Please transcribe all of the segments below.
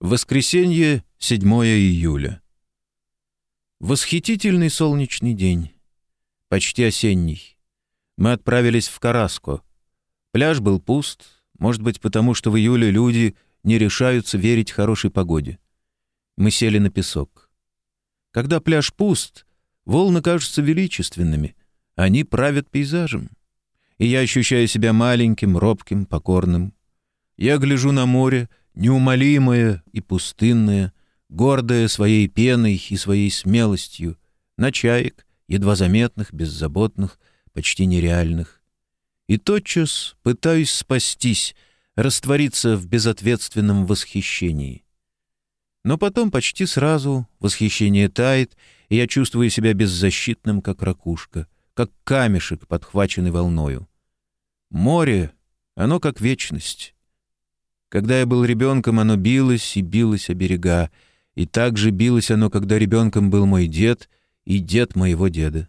Воскресенье, 7 июля. Восхитительный солнечный день. Почти осенний. Мы отправились в Караско. Пляж был пуст, может быть, потому что в июле люди не решаются верить хорошей погоде. Мы сели на песок. Когда пляж пуст, волны кажутся величественными. Они правят пейзажем. И я ощущаю себя маленьким, робким, покорным. Я гляжу на море — неумолимая и пустынная, гордая своей пеной и своей смелостью, на чаек, едва заметных, беззаботных, почти нереальных. И тотчас пытаюсь спастись, раствориться в безответственном восхищении. Но потом почти сразу восхищение тает, и я чувствую себя беззащитным, как ракушка, как камешек, подхваченный волною. Море, оно как вечность, когда я был ребенком, оно билось и билось о берега, и так же билось оно, когда ребенком был мой дед и дед моего деда.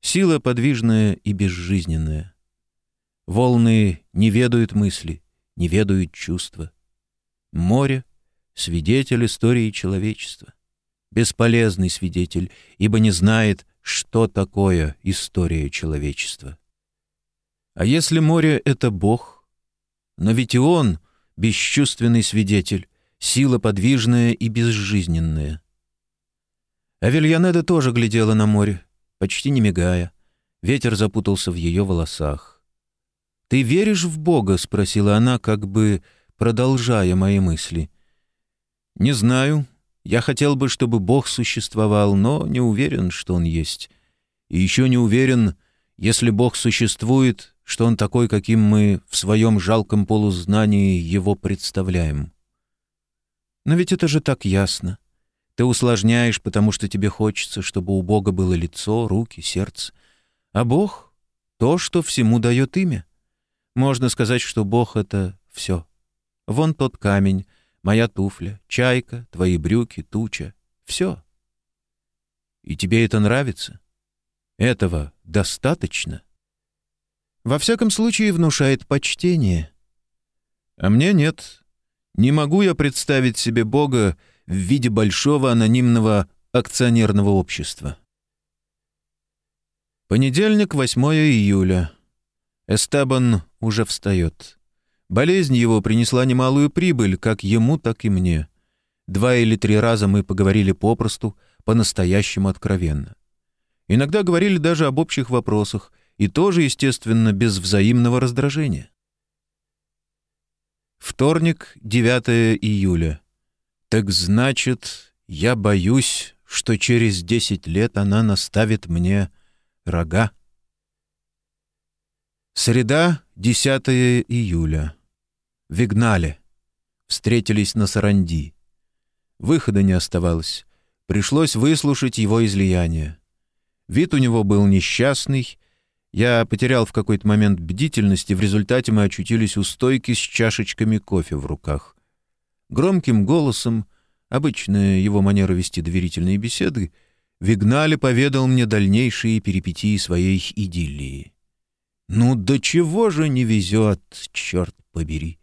Сила подвижная и безжизненная. Волны не ведают мысли, не ведают чувства. Море — свидетель истории человечества. Бесполезный свидетель, ибо не знает, что такое история человечества. А если море — это Бог? Но ведь и Он — бесчувственный свидетель, сила подвижная и безжизненная. Авельянеда тоже глядела на море, почти не мигая. Ветер запутался в ее волосах. «Ты веришь в Бога?» — спросила она, как бы продолжая мои мысли. «Не знаю. Я хотел бы, чтобы Бог существовал, но не уверен, что Он есть. И еще не уверен, если Бог существует, что он такой, каким мы в своем жалком полузнании его представляем. Но ведь это же так ясно. Ты усложняешь, потому что тебе хочется, чтобы у Бога было лицо, руки, сердце. А Бог — то, что всему дает имя. Можно сказать, что Бог — это все. Вон тот камень, моя туфля, чайка, твои брюки, туча — все. И тебе это нравится? Этого достаточно? Во всяком случае, внушает почтение. А мне нет. Не могу я представить себе Бога в виде большого анонимного акционерного общества. Понедельник, 8 июля. Эстебан уже встает. Болезнь его принесла немалую прибыль, как ему, так и мне. Два или три раза мы поговорили попросту, по-настоящему откровенно. Иногда говорили даже об общих вопросах, и тоже, естественно, без взаимного раздражения. Вторник, 9 июля. Так значит, я боюсь, что через десять лет она наставит мне рога. Среда, 10 июля. Вигнали. Встретились на Саранди. Выхода не оставалось. Пришлось выслушать его излияние. Вид у него был несчастный, я потерял в какой-то момент бдительность, и в результате мы очутились у стойки с чашечками кофе в руках. Громким голосом, обычная его манера вести доверительные беседы, Вигнали поведал мне дальнейшие перипетии своей идиллии. «Ну, до чего же не везет, черт побери!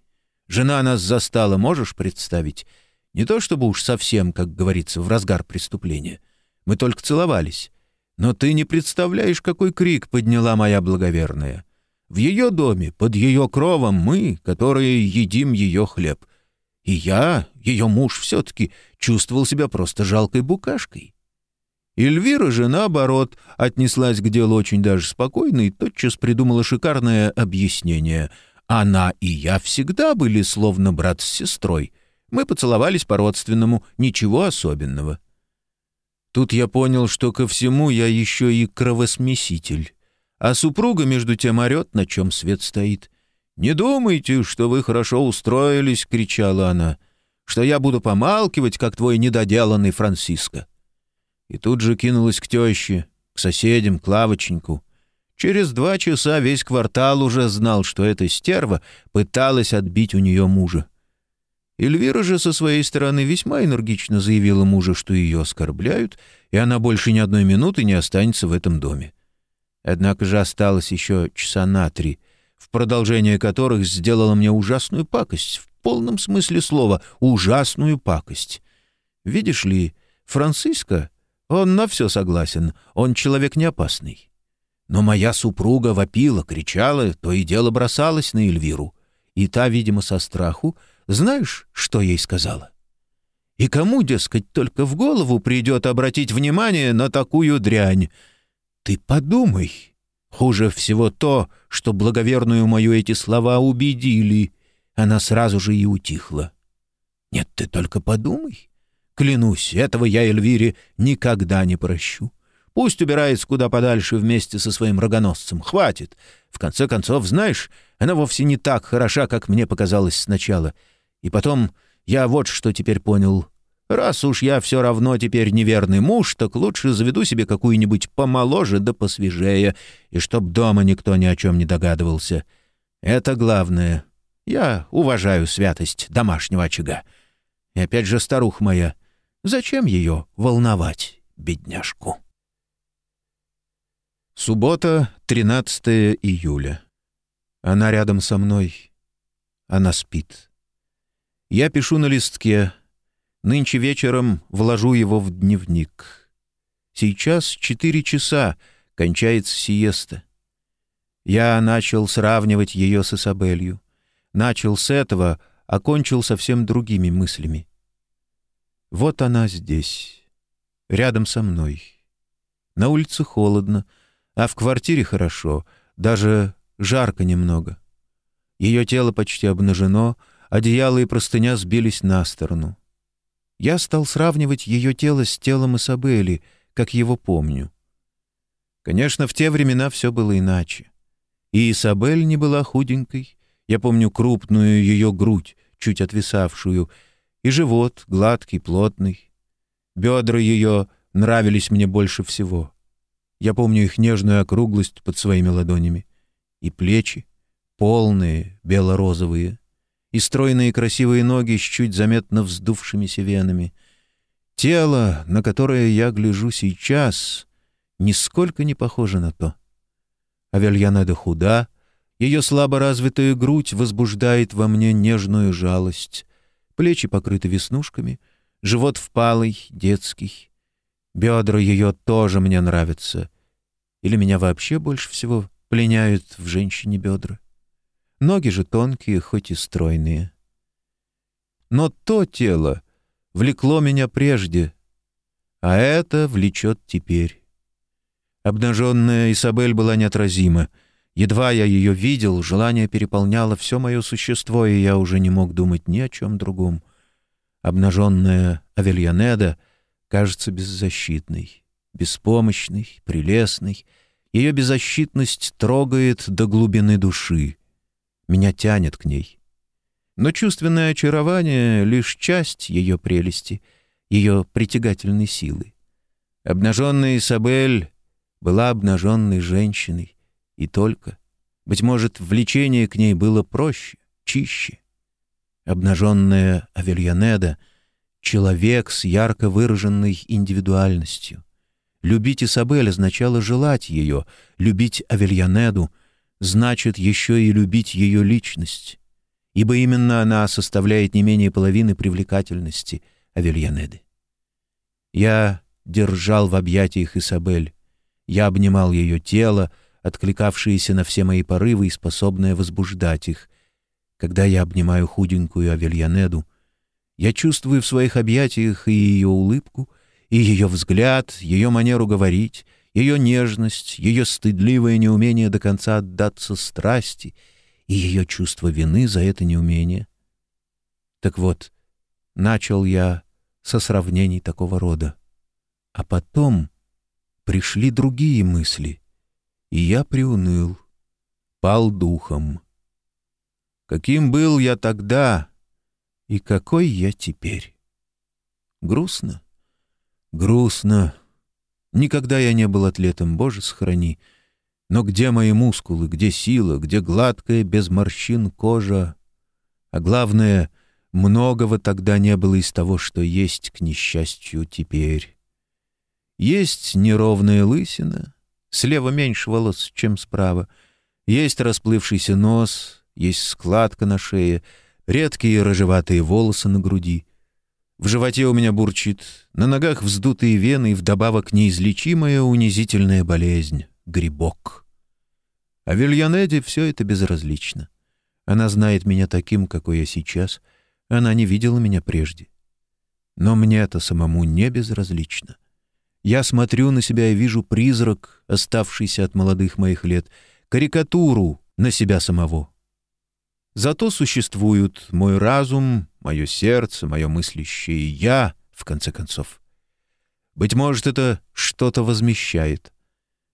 Жена нас застала, можешь представить? Не то чтобы уж совсем, как говорится, в разгар преступления. Мы только целовались. Но ты не представляешь, какой крик подняла моя благоверная. В ее доме, под ее кровом мы, которые едим ее хлеб. И я, ее муж, все-таки чувствовал себя просто жалкой букашкой. Эльвира же, наоборот, отнеслась к делу очень даже спокойно и тотчас придумала шикарное объяснение. Она и я всегда были словно брат с сестрой. Мы поцеловались по-родственному, ничего особенного. Тут я понял, что ко всему я еще и кровосмеситель. А супруга, между тем, орет, на чем свет стоит. «Не думайте, что вы хорошо устроились», — кричала она, «что я буду помалкивать, как твой недоделанный Франциско». И тут же кинулась к теще, к соседям, к лавочнику. Через два часа весь квартал уже знал, что эта стерва пыталась отбить у нее мужа. Эльвира же со своей стороны весьма энергично заявила мужу, что ее оскорбляют, и она больше ни одной минуты не останется в этом доме. Однако же осталось еще часа на три. в продолжение которых сделала мне ужасную пакость, в полном смысле слова «ужасную пакость». Видишь ли, Франциско, он на все согласен, он человек не опасный. Но моя супруга вопила, кричала, то и дело бросалась на Эльвиру. И та, видимо, со страху, знаешь, что ей сказала? И кому, дескать, только в голову придет обратить внимание на такую дрянь? Ты подумай. Хуже всего то, что благоверную мою эти слова убедили. Она сразу же и утихла. Нет, ты только подумай. Клянусь, этого я Эльвире никогда не прощу. Пусть убирается куда подальше вместе со своим рогоносцем. Хватит. В конце концов, знаешь, она вовсе не так хороша, как мне показалось сначала. И потом, я вот что теперь понял. Раз уж я все равно теперь неверный муж, так лучше заведу себе какую-нибудь помоложе да посвежее, и чтоб дома никто ни о чем не догадывался. Это главное. Я уважаю святость домашнего очага. И опять же, старух моя, зачем ее волновать, бедняжку? Суббота, 13 июля. Она рядом со мной. Она спит. Я пишу на листке. Нынче вечером вложу его в дневник. Сейчас четыре часа, кончается сиеста. Я начал сравнивать ее с Исабелью. Начал с этого, окончил совсем другими мыслями. Вот она здесь, рядом со мной. На улице холодно, а в квартире хорошо, даже жарко немного. Ее тело почти обнажено, одеяло и простыня сбились на сторону. Я стал сравнивать ее тело с телом Исабели, как его помню. Конечно, в те времена все было иначе. И Исабель не была худенькой. Я помню крупную ее грудь, чуть отвисавшую, и живот гладкий, плотный. Бедра ее нравились мне больше всего. Я помню их нежную округлость под своими ладонями. И плечи, полные, бело-розовые. И стройные красивые ноги с чуть заметно вздувшимися венами. Тело, на которое я гляжу сейчас, нисколько не похоже на то. Авельянеда худа, ее слабо развитая грудь возбуждает во мне нежную жалость. Плечи покрыты веснушками, живот впалый, детский. Бедра ее тоже мне нравятся. Или меня вообще больше всего пленяют в женщине бедра? Ноги же тонкие, хоть и стройные. Но то тело влекло меня прежде, а это влечет теперь. Обнаженная Исабель была неотразима. Едва я ее видел, желание переполняло все мое существо, и я уже не мог думать ни о чем другом. Обнаженная Авельянеда кажется беззащитной беспомощный, прелестный. Ее беззащитность трогает до глубины души. Меня тянет к ней. Но чувственное очарование — лишь часть ее прелести, ее притягательной силы. Обнаженная Исабель была обнаженной женщиной, и только. Быть может, влечение к ней было проще, чище. Обнаженная Авельянеда — человек с ярко выраженной индивидуальностью — Любить Исабель означало желать ее, любить Авельянеду значит еще и любить ее личность, ибо именно она составляет не менее половины привлекательности Авельянеды. Я держал в объятиях Исабель, я обнимал ее тело, откликавшееся на все мои порывы и способное возбуждать их. Когда я обнимаю худенькую Авельянеду, я чувствую в своих объятиях и ее улыбку — и ее взгляд, ее манеру говорить, ее нежность, ее стыдливое неумение до конца отдаться страсти и ее чувство вины за это неумение. Так вот, начал я со сравнений такого рода. А потом пришли другие мысли, и я приуныл, пал духом. Каким был я тогда и какой я теперь? Грустно? Грустно. Никогда я не был атлетом, Боже, сохрани. Но где мои мускулы, где сила, где гладкая, без морщин кожа? А главное, многого тогда не было из того, что есть, к несчастью, теперь. Есть неровная лысина, слева меньше волос, чем справа. Есть расплывшийся нос, есть складка на шее, редкие рыжеватые волосы на груди. В животе у меня бурчит, на ногах вздутые вены и вдобавок неизлечимая унизительная болезнь — грибок. А Вильянеде все это безразлично. Она знает меня таким, какой я сейчас. Она не видела меня прежде. Но мне это самому не безразлично. Я смотрю на себя и вижу призрак, оставшийся от молодых моих лет, карикатуру на себя самого. Зато существуют мой разум, мое сердце, мое мыслящее «я», в конце концов. Быть может, это что-то возмещает.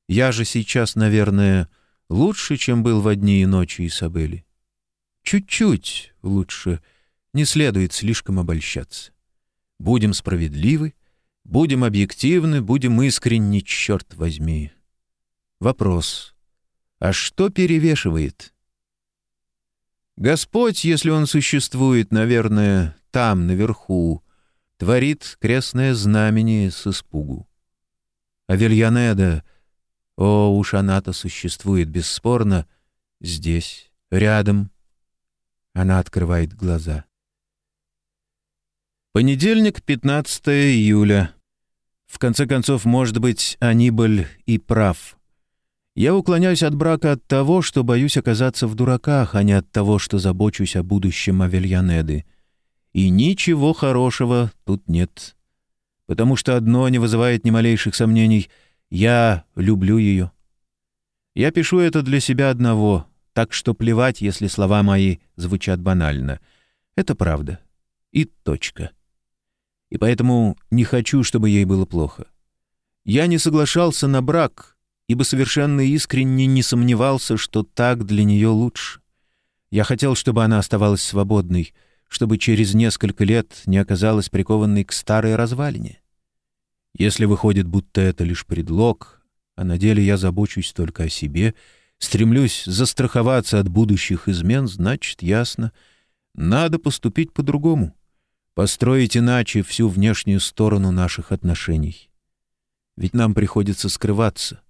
Я же сейчас, наверное, лучше, чем был в одни и ночи Изабели. Чуть-чуть лучше, не следует слишком обольщаться. Будем справедливы, будем объективны, будем искренни, черт возьми. Вопрос. А что перевешивает? Господь, если Он существует, наверное, там, наверху, творит крестное знамение с испугу. А Вильянеда, о, уж она-то существует бесспорно, здесь, рядом. Она открывает глаза. Понедельник, 15 июля. В конце концов, может быть, Анибаль и прав. Я уклоняюсь от брака от того, что боюсь оказаться в дураках, а не от того, что забочусь о будущем Авельянеды. И ничего хорошего тут нет. Потому что одно не вызывает ни малейших сомнений — я люблю ее. Я пишу это для себя одного, так что плевать, если слова мои звучат банально. Это правда. И точка и поэтому не хочу, чтобы ей было плохо. Я не соглашался на брак, ибо совершенно искренне не сомневался, что так для нее лучше. Я хотел, чтобы она оставалась свободной, чтобы через несколько лет не оказалась прикованной к старой развалине. Если выходит, будто это лишь предлог, а на деле я забочусь только о себе, стремлюсь застраховаться от будущих измен, значит, ясно, надо поступить по-другому построить иначе всю внешнюю сторону наших отношений. Ведь нам приходится скрываться.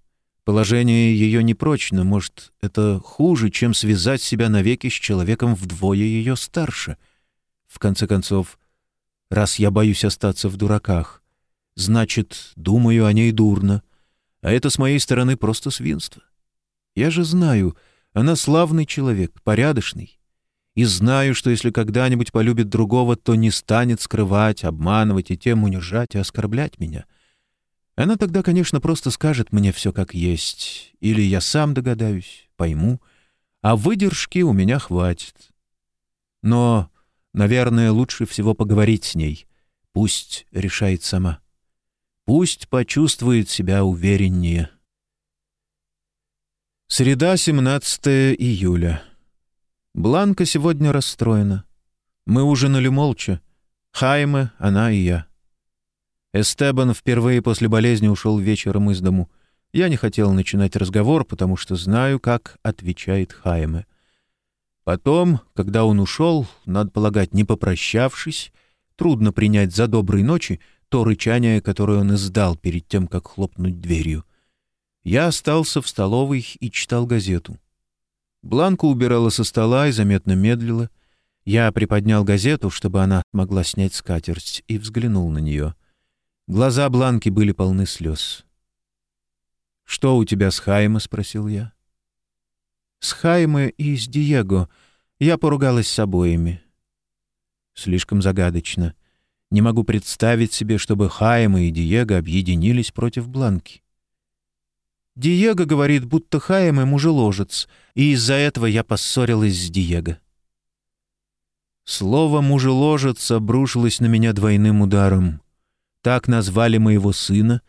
Положение ее непрочно, может, это хуже, чем связать себя навеки с человеком вдвое ее старше. В конце концов, раз я боюсь остаться в дураках, значит, думаю о ней дурно, а это с моей стороны просто свинство. Я же знаю, она славный человек, порядочный, и знаю, что если когда-нибудь полюбит другого, то не станет скрывать, обманывать и тем унижать и оскорблять меня. Она тогда, конечно, просто скажет мне все как есть, или я сам догадаюсь, пойму, а выдержки у меня хватит. Но, наверное, лучше всего поговорить с ней. Пусть решает сама. Пусть почувствует себя увереннее. Среда, 17 июля. Бланка сегодня расстроена. Мы ужинали молча. Хайме, она и я. Эстебан впервые после болезни ушел вечером из дому. Я не хотел начинать разговор, потому что знаю, как отвечает Хайме. Потом, когда он ушел, надо полагать, не попрощавшись, трудно принять за доброй ночи то рычание, которое он издал перед тем, как хлопнуть дверью. Я остался в столовой и читал газету. Бланка убирала со стола и заметно медлила. Я приподнял газету, чтобы она могла снять скатерть, и взглянул на нее. Глаза Бланки были полны слез. «Что у тебя с Хайме?» — спросил я. «С Хайме и с Диего. Я поругалась с обоими». «Слишком загадочно. Не могу представить себе, чтобы Хайме и Диего объединились против Бланки». Диего говорит, будто Хаем и мужеложец, и из-за этого я поссорилась с Диего. Слово «мужеложец» обрушилось на меня двойным ударом. Так назвали моего сына,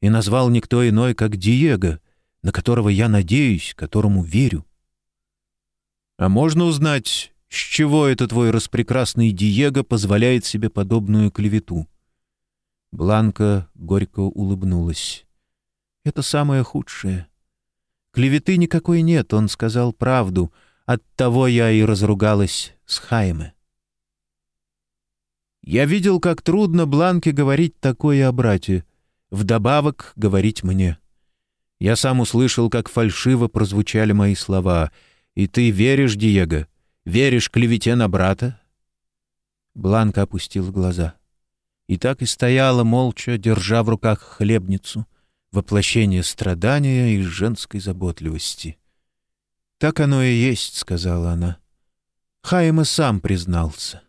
и назвал никто иной, как Диего, на которого я надеюсь, которому верю. А можно узнать, с чего это твой распрекрасный Диего позволяет себе подобную клевету? Бланка горько улыбнулась. Это самое худшее. Клеветы никакой нет, он сказал правду. Оттого я и разругалась с Хайме. Я видел, как трудно Бланке говорить такое о брате, вдобавок говорить мне. Я сам услышал, как фальшиво прозвучали мои слова. «И ты веришь, Диего? Веришь клевете на брата?» Бланка опустила глаза. И так и стояла, молча, держа в руках хлебницу, воплощение страдания и женской заботливости. «Так оно и есть», — сказала она. Хайм и сам признался.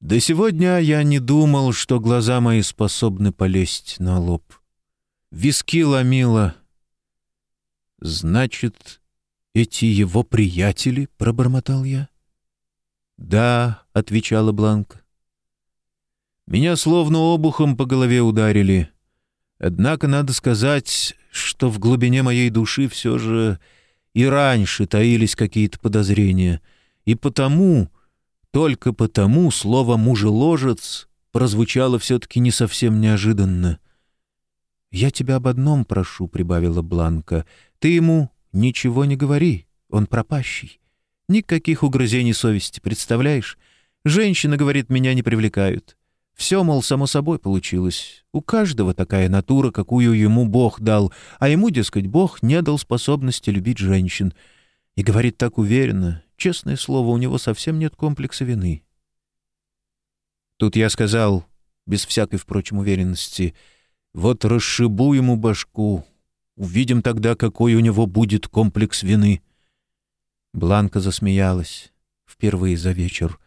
До сегодня я не думал, что глаза мои способны полезть на лоб. Виски ломило. «Значит, эти его приятели?» — пробормотал я. «Да», — отвечала Бланка. Меня словно обухом по голове ударили. Однако надо сказать, что в глубине моей души все же и раньше таились какие-то подозрения, и потому только потому слово «мужеложец» прозвучало все-таки не совсем неожиданно. «Я тебя об одном прошу», — прибавила Бланка. «Ты ему ничего не говори, он пропащий. Никаких угрызений совести, представляешь? Женщины, говорит, меня не привлекают. Все, мол, само собой получилось. У каждого такая натура, какую ему Бог дал, а ему, дескать, Бог не дал способности любить женщин. И говорит так уверенно, Честное слово, у него совсем нет комплекса вины. Тут я сказал, без всякой, впрочем, уверенности, вот расшибу ему башку, увидим тогда, какой у него будет комплекс вины. Бланка засмеялась впервые за вечер.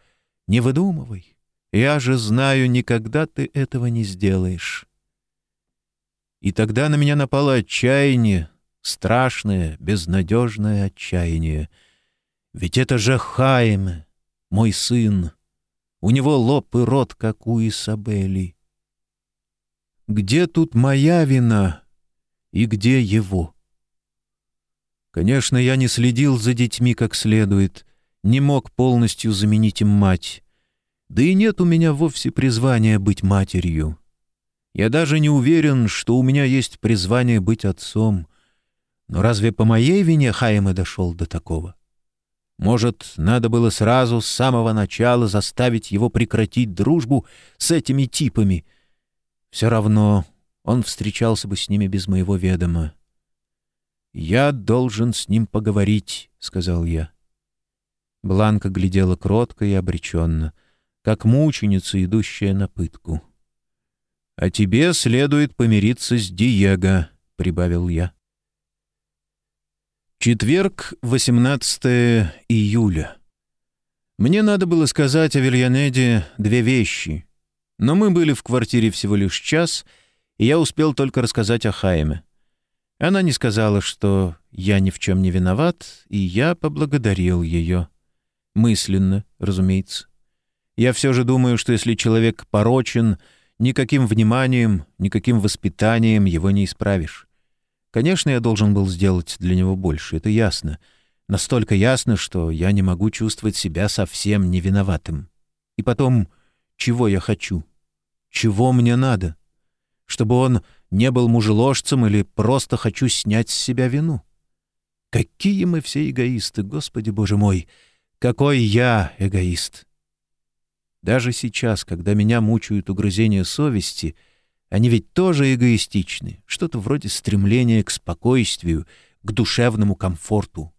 «Не выдумывай, я же знаю, никогда ты этого не сделаешь». И тогда на меня напало отчаяние, страшное, безнадежное отчаяние — ведь это же Хайме, мой сын. У него лоб и рот, как у Исабели. Где тут моя вина и где его? Конечно, я не следил за детьми как следует, не мог полностью заменить им мать. Да и нет у меня вовсе призвания быть матерью. Я даже не уверен, что у меня есть призвание быть отцом. Но разве по моей вине Хайме дошел до такого? — может, надо было сразу с самого начала заставить его прекратить дружбу с этими типами. Все равно он встречался бы с ними без моего ведома. «Я должен с ним поговорить», — сказал я. Бланка глядела кротко и обреченно, как мученица, идущая на пытку. «А тебе следует помириться с Диего», — прибавил я. Четверг, 18 июля. Мне надо было сказать о Вильянеде две вещи, но мы были в квартире всего лишь час, и я успел только рассказать о Хайме. Она не сказала, что я ни в чем не виноват, и я поблагодарил ее. Мысленно, разумеется. Я все же думаю, что если человек порочен, никаким вниманием, никаким воспитанием его не исправишь. Конечно, я должен был сделать для него больше, это ясно. Настолько ясно, что я не могу чувствовать себя совсем невиноватым. И потом, чего я хочу? Чего мне надо? Чтобы он не был мужеложцем или просто хочу снять с себя вину? Какие мы все эгоисты, Господи Боже мой! Какой я эгоист! Даже сейчас, когда меня мучают угрызения совести — они ведь тоже эгоистичны, что-то вроде стремления к спокойствию, к душевному комфорту.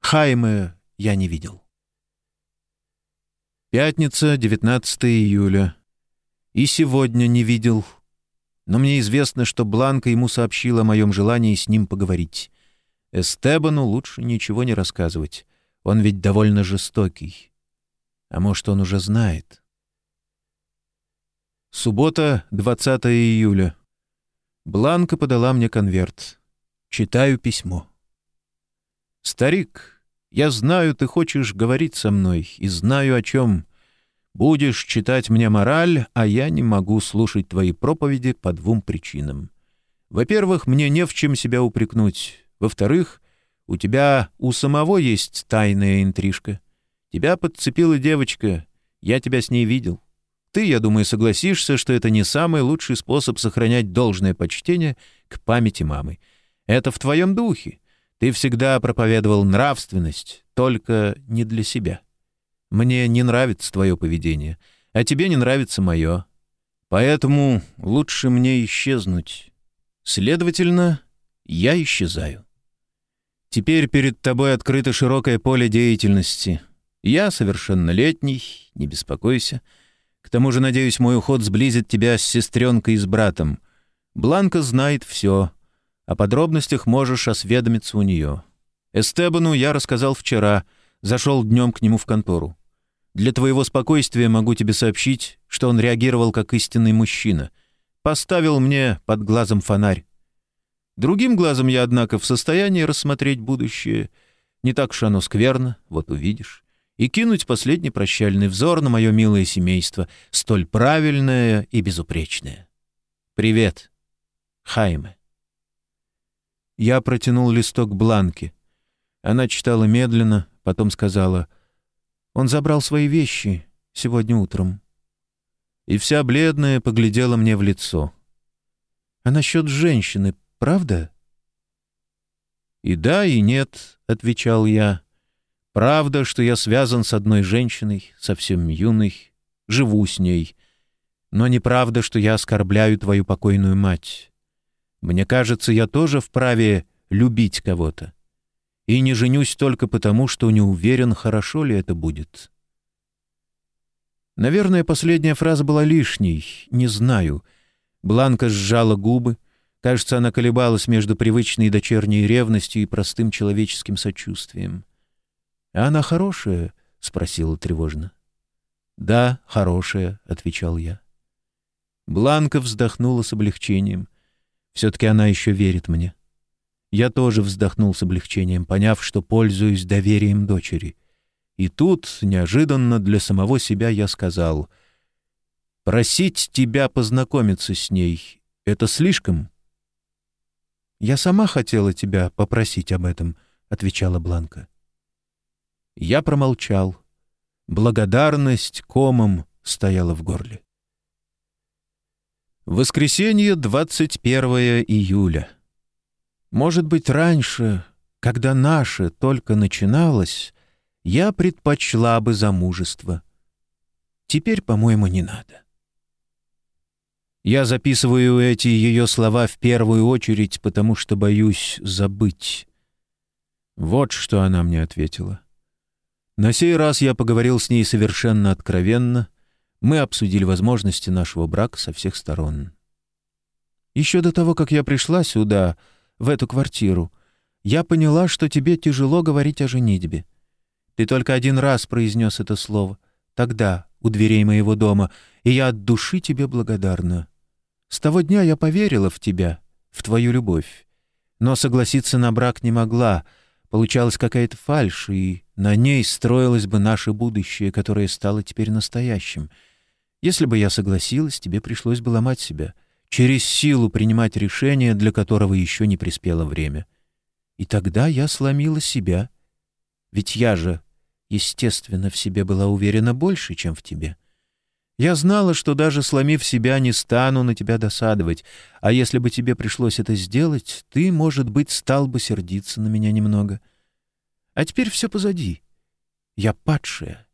Хайме я не видел. Пятница, 19 июля. И сегодня не видел. Но мне известно, что Бланка ему сообщила о моем желании с ним поговорить. Эстебану лучше ничего не рассказывать. Он ведь довольно жестокий. А может, он уже знает. Суббота, 20 июля. Бланка подала мне конверт. Читаю письмо. «Старик, я знаю, ты хочешь говорить со мной, и знаю о чем. Будешь читать мне мораль, а я не могу слушать твои проповеди по двум причинам. Во-первых, мне не в чем себя упрекнуть. Во-вторых, у тебя у самого есть тайная интрижка. Тебя подцепила девочка, я тебя с ней видел. Ты, я думаю, согласишься, что это не самый лучший способ сохранять должное почтение к памяти мамы. Это в твоем духе. Ты всегда проповедовал нравственность, только не для себя. Мне не нравится твое поведение, а тебе не нравится мое. Поэтому лучше мне исчезнуть. Следовательно, я исчезаю. Теперь перед тобой открыто широкое поле деятельности. Я совершеннолетний, не беспокойся. К тому же, надеюсь, мой уход сблизит тебя с сестренкой и с братом. Бланка знает все. О подробностях можешь осведомиться у нее. Эстебану я рассказал вчера, зашел днем к нему в контору. Для твоего спокойствия могу тебе сообщить, что он реагировал как истинный мужчина. Поставил мне под глазом фонарь. Другим глазом я, однако, в состоянии рассмотреть будущее. Не так уж оно скверно, вот увидишь. И кинуть последний прощальный взор на мое милое семейство, столь правильное и безупречное. Привет, Хайме. Я протянул листок бланки. Она читала медленно, потом сказала — он забрал свои вещи сегодня утром. И вся бледная поглядела мне в лицо. А насчет женщины, правда? И да, и нет, — отвечал я. Правда, что я связан с одной женщиной, совсем юной, живу с ней. Но неправда, что я оскорбляю твою покойную мать. Мне кажется, я тоже вправе любить кого-то и не женюсь только потому, что не уверен, хорошо ли это будет. Наверное, последняя фраза была лишней, не знаю. Бланка сжала губы. Кажется, она колебалась между привычной дочерней ревностью и простым человеческим сочувствием. «А она хорошая?» — спросила тревожно. «Да, хорошая», — отвечал я. Бланка вздохнула с облегчением. Все-таки она еще верит мне. Я тоже вздохнул с облегчением, поняв, что пользуюсь доверием дочери. И тут, неожиданно для самого себя, я сказал, «Просить тебя познакомиться с ней — это слишком?» «Я сама хотела тебя попросить об этом», — отвечала Бланка. Я промолчал. Благодарность комом стояла в горле. Воскресенье, 21 июля. Может быть, раньше, когда наше только начиналось, я предпочла бы замужество. Теперь, по-моему, не надо. Я записываю эти ее слова в первую очередь, потому что боюсь забыть. Вот что она мне ответила. На сей раз я поговорил с ней совершенно откровенно. Мы обсудили возможности нашего брака со всех сторон. Еще до того, как я пришла сюда, в эту квартиру, я поняла, что тебе тяжело говорить о женитьбе. Ты только один раз произнес это слово, тогда, у дверей моего дома, и я от души тебе благодарна. С того дня я поверила в тебя, в твою любовь. Но согласиться на брак не могла, получалась какая-то фальшь, и на ней строилось бы наше будущее, которое стало теперь настоящим. Если бы я согласилась, тебе пришлось бы ломать себя — через силу принимать решение, для которого еще не приспело время. И тогда я сломила себя. Ведь я же, естественно, в себе была уверена больше, чем в тебе. Я знала, что даже сломив себя, не стану на тебя досадовать, а если бы тебе пришлось это сделать, ты, может быть, стал бы сердиться на меня немного. А теперь все позади. Я падшая.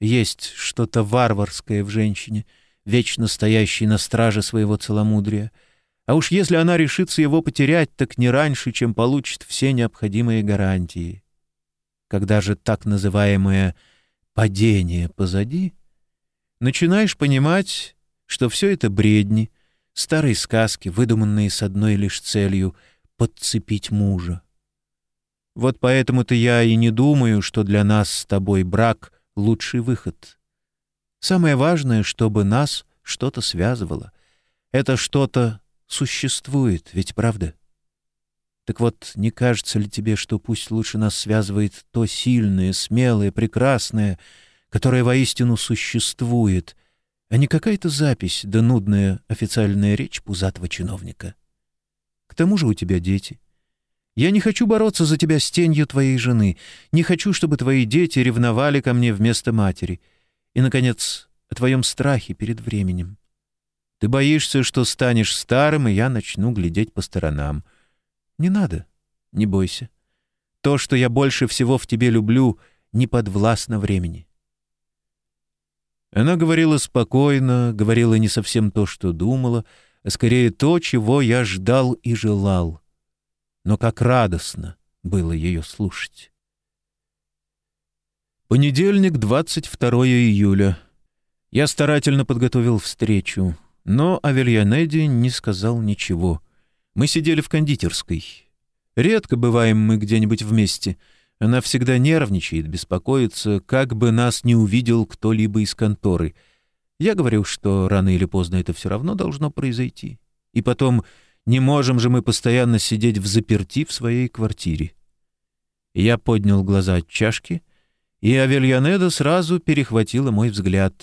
Есть что-то варварское в женщине — вечно стоящий на страже своего целомудрия. А уж если она решится его потерять, так не раньше, чем получит все необходимые гарантии. Когда же так называемое «падение позади», начинаешь понимать, что все это бредни, старые сказки, выдуманные с одной лишь целью — подцепить мужа. Вот поэтому-то я и не думаю, что для нас с тобой брак — лучший выход. Самое важное, чтобы нас что-то связывало. Это что-то существует, ведь правда? Так вот, не кажется ли тебе, что пусть лучше нас связывает то сильное, смелое, прекрасное, которое воистину существует, а не какая-то запись да нудная официальная речь пузатого чиновника? К тому же у тебя дети. Я не хочу бороться за тебя с тенью твоей жены, не хочу, чтобы твои дети ревновали ко мне вместо матери — и, наконец, о твоем страхе перед временем. Ты боишься, что станешь старым, и я начну глядеть по сторонам. Не надо, не бойся. То, что я больше всего в тебе люблю, не подвластно времени. Она говорила спокойно, говорила не совсем то, что думала, а скорее то, чего я ждал и желал. Но как радостно было ее слушать. Понедельник, 22 июля. Я старательно подготовил встречу, но Авельянеди не сказал ничего. Мы сидели в кондитерской. Редко бываем мы где-нибудь вместе. Она всегда нервничает, беспокоится, как бы нас не увидел кто-либо из конторы. Я говорю, что рано или поздно это все равно должно произойти. И потом, не можем же мы постоянно сидеть в заперти в своей квартире. Я поднял глаза от чашки — и Авельянеда сразу перехватила мой взгляд.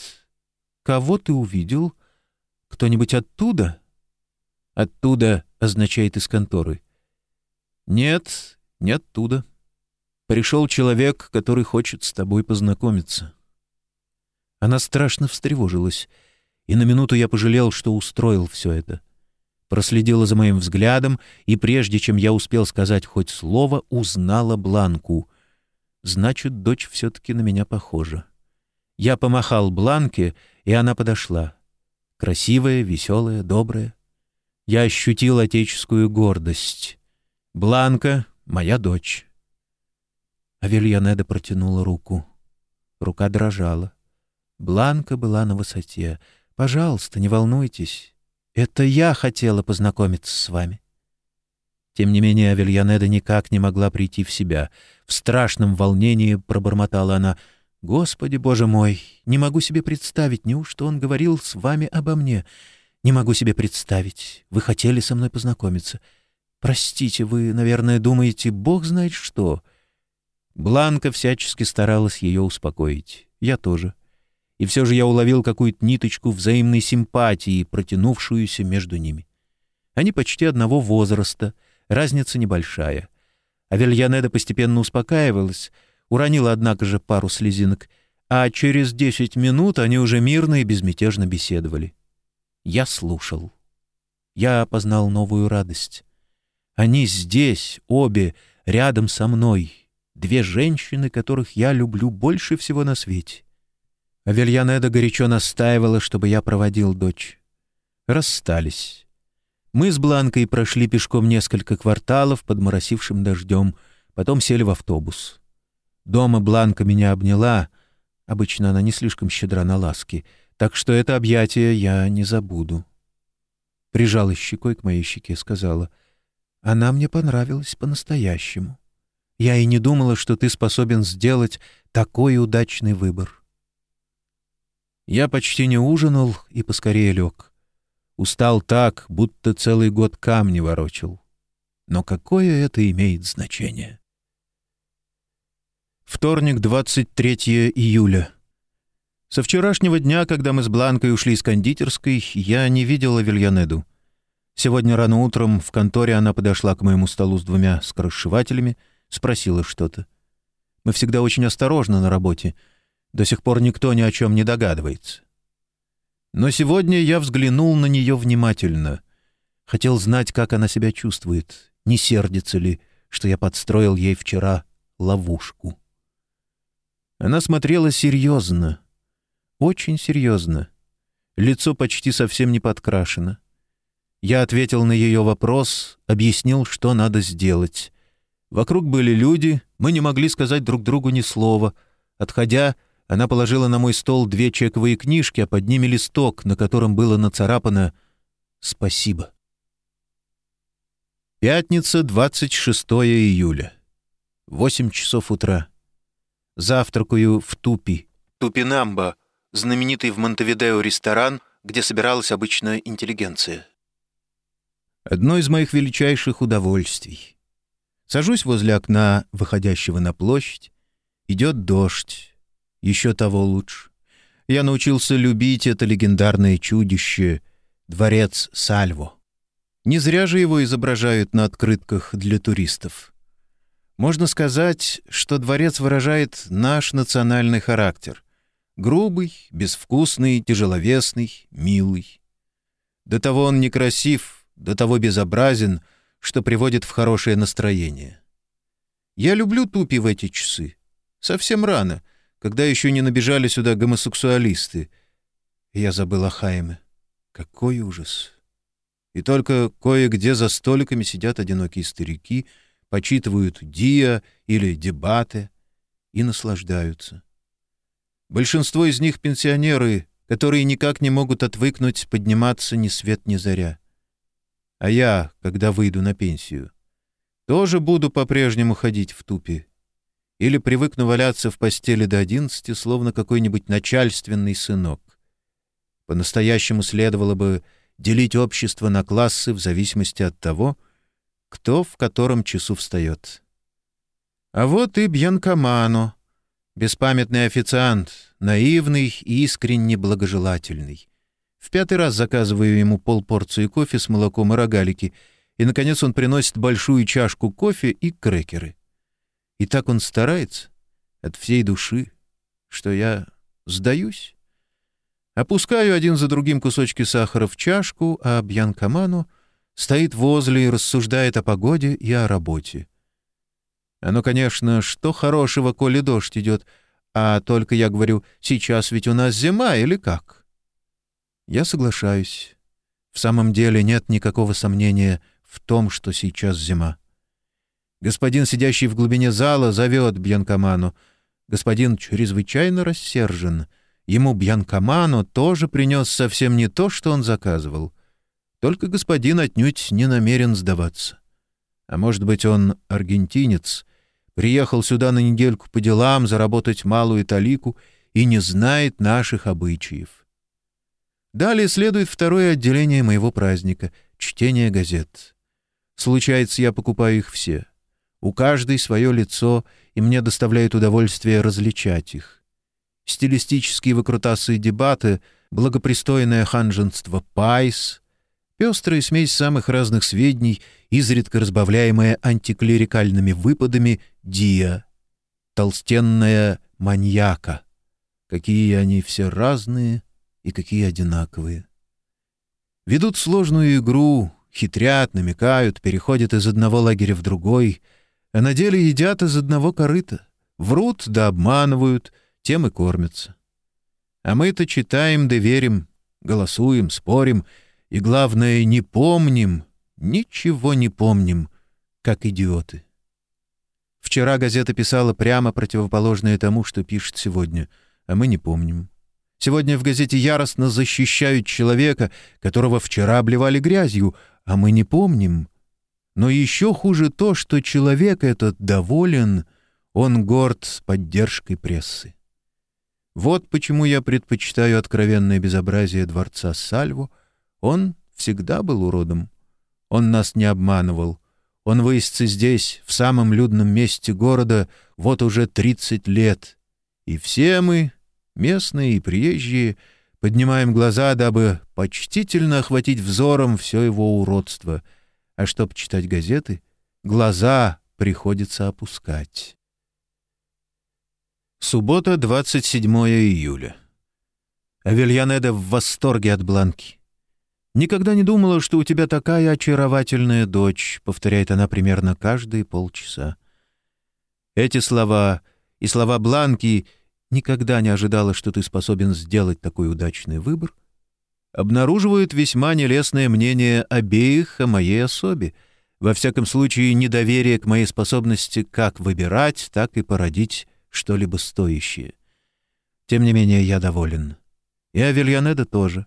«Кого ты увидел? Кто-нибудь оттуда?» «Оттуда» означает «из конторы». «Нет, не оттуда. Пришел человек, который хочет с тобой познакомиться». Она страшно встревожилась, и на минуту я пожалел, что устроил все это. Проследила за моим взглядом, и прежде чем я успел сказать хоть слово, узнала Бланку — Значит, дочь все-таки на меня похожа. Я помахал Бланке, и она подошла. Красивая, веселая, добрая. Я ощутил отеческую гордость. Бланка — моя дочь. Авельянеда протянула руку. Рука дрожала. Бланка была на высоте. «Пожалуйста, не волнуйтесь. Это я хотела познакомиться с вами». Тем не менее, Авельянеда никак не могла прийти в себя. В страшном волнении пробормотала она. «Господи, Боже мой, не могу себе представить, неужто он говорил с вами обо мне? Не могу себе представить. Вы хотели со мной познакомиться. Простите, вы, наверное, думаете, Бог знает что». Бланка всячески старалась ее успокоить. Я тоже. И все же я уловил какую-то ниточку взаимной симпатии, протянувшуюся между ними. Они почти одного возраста — Разница небольшая. Авельянеда постепенно успокаивалась, уронила, однако же, пару слезинок, а через десять минут они уже мирно и безмятежно беседовали. Я слушал. Я познал новую радость. Они здесь, обе, рядом со мной, две женщины, которых я люблю больше всего на свете. Авельянеда горячо настаивала, чтобы я проводил дочь. Расстались. Мы с Бланкой прошли пешком несколько кварталов под моросившим дождем, потом сели в автобус. Дома Бланка меня обняла, обычно она не слишком щедра на ласки, так что это объятие я не забуду. Прижалась щекой к моей щеке, сказала, «Она мне понравилась по-настоящему. Я и не думала, что ты способен сделать такой удачный выбор». Я почти не ужинал и поскорее лег. Устал так, будто целый год камни ворочил. Но какое это имеет значение? Вторник, 23 июля. Со вчерашнего дня, когда мы с Бланкой ушли из кондитерской, я не видел Авельянеду. Сегодня рано утром в конторе она подошла к моему столу с двумя скоросшивателями, спросила что-то. Мы всегда очень осторожны на работе. До сих пор никто ни о чем не догадывается. Но сегодня я взглянул на нее внимательно. Хотел знать, как она себя чувствует, не сердится ли, что я подстроил ей вчера ловушку. Она смотрела серьезно, очень серьезно. Лицо почти совсем не подкрашено. Я ответил на ее вопрос, объяснил, что надо сделать. Вокруг были люди, мы не могли сказать друг другу ни слова. Отходя, она положила на мой стол две чековые книжки, а под ними листок, на котором было нацарапано «Спасибо». Пятница, 26 июля. 8 часов утра. Завтракаю в Тупи. Тупинамба — знаменитый в Монтевидео ресторан, где собиралась обычно интеллигенция. Одно из моих величайших удовольствий. Сажусь возле окна, выходящего на площадь. Идет дождь еще того лучше. Я научился любить это легендарное чудище — дворец Сальво. Не зря же его изображают на открытках для туристов. Можно сказать, что дворец выражает наш национальный характер. Грубый, безвкусный, тяжеловесный, милый. До того он некрасив, до того безобразен, что приводит в хорошее настроение. Я люблю Тупи в эти часы. Совсем рано — когда еще не набежали сюда гомосексуалисты. Я забыл о Хайме. Какой ужас! и только кое-где за столиками сидят одинокие старики, почитывают диа или дебаты и наслаждаются. Большинство из них пенсионеры, которые никак не могут отвыкнуть подниматься ни свет ни заря. А я, когда выйду на пенсию, тоже буду по-прежнему ходить в тупе. Или привыкну валяться в постели до одиннадцати, словно какой-нибудь начальственный сынок. По-настоящему следовало бы делить общество на классы в зависимости от того, кто в котором часу встает. А вот и Бьянкамано, беспамятный официант, наивный и искренне благожелательный. В пятый раз заказываю ему полпорции кофе с молоком и рогалики, и, наконец, он приносит большую чашку кофе и крекеры. И так он старается от всей души, что я сдаюсь. Опускаю один за другим кусочки сахара в чашку, а Бьянкаману стоит возле и рассуждает о погоде и о работе. Оно, конечно, что хорошего, коли дождь идет, а только я говорю, сейчас ведь у нас зима или как? Я соглашаюсь. В самом деле нет никакого сомнения в том, что сейчас зима. Господин, сидящий в глубине зала, зовет Бьянкаману. Господин чрезвычайно рассержен — Ему Бьянкамано тоже принес совсем не то, что он заказывал. Только господин отнюдь не намерен сдаваться. А может быть, он аргентинец, приехал сюда на недельку по делам, заработать малую талику и не знает наших обычаев. Далее следует второе отделение моего праздника — чтение газет. Случается, я покупаю их все. У каждой свое лицо, и мне доставляет удовольствие различать их стилистические выкрутасы и дебаты, благопристойное ханжество «Паис», пестрая смесь самых разных сведений, изредка разбавляемая антиклерикальными выпадами «Диа», толстенная «Маньяна». Какие они все разные и какие одинаковые. Ведут сложную игру, хитрят, намекают, переходят из одного лагеря в другой, а на деле едят из одного корыта, врут да обманывают — тем и кормятся. А мы-то читаем да верим, голосуем, спорим, и, главное, не помним, ничего не помним, как идиоты. Вчера газета писала прямо противоположное тому, что пишет сегодня, а мы не помним. Сегодня в газете яростно защищают человека, которого вчера обливали грязью, а мы не помним. Но еще хуже то, что человек этот доволен, он горд поддержкой прессы. Вот почему я предпочитаю откровенное безобразие дворца Сальву. Он всегда был уродом. Он нас не обманывал. Он выезжается здесь, в самом людном месте города, вот уже тридцать лет. И все мы, местные и приезжие, поднимаем глаза, дабы почтительно охватить взором все его уродство. А чтоб читать газеты, глаза приходится опускать. Суббота, 27 июля. Авельянеда в восторге от Бланки. «Никогда не думала, что у тебя такая очаровательная дочь», — повторяет она примерно каждые полчаса. Эти слова и слова Бланки «никогда не ожидала, что ты способен сделать такой удачный выбор», обнаруживают весьма нелестное мнение обеих о моей особе, во всяком случае недоверие к моей способности как выбирать, так и породить что-либо стоящее. Тем не менее, я доволен. И Авельянеда тоже.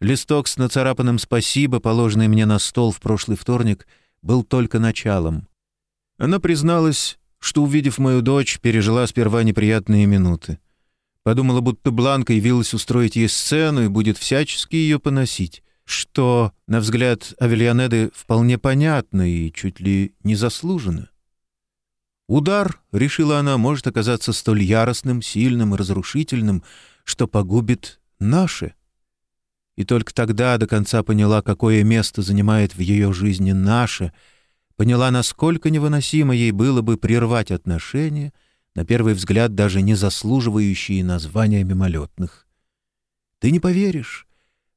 Листок с нацарапанным «Спасибо», положенный мне на стол в прошлый вторник, был только началом. Она призналась, что, увидев мою дочь, пережила сперва неприятные минуты. Подумала, будто Бланка явилась устроить ей сцену и будет всячески ее поносить, что, на взгляд Авельянеды, вполне понятно и чуть ли не заслуженно. Удар, решила она, может оказаться столь яростным, сильным и разрушительным, что погубит наше. И только тогда до конца поняла, какое место занимает в ее жизни наше, поняла, насколько невыносимо ей было бы прервать отношения, на первый взгляд даже не заслуживающие названия мимолетных. Ты не поверишь,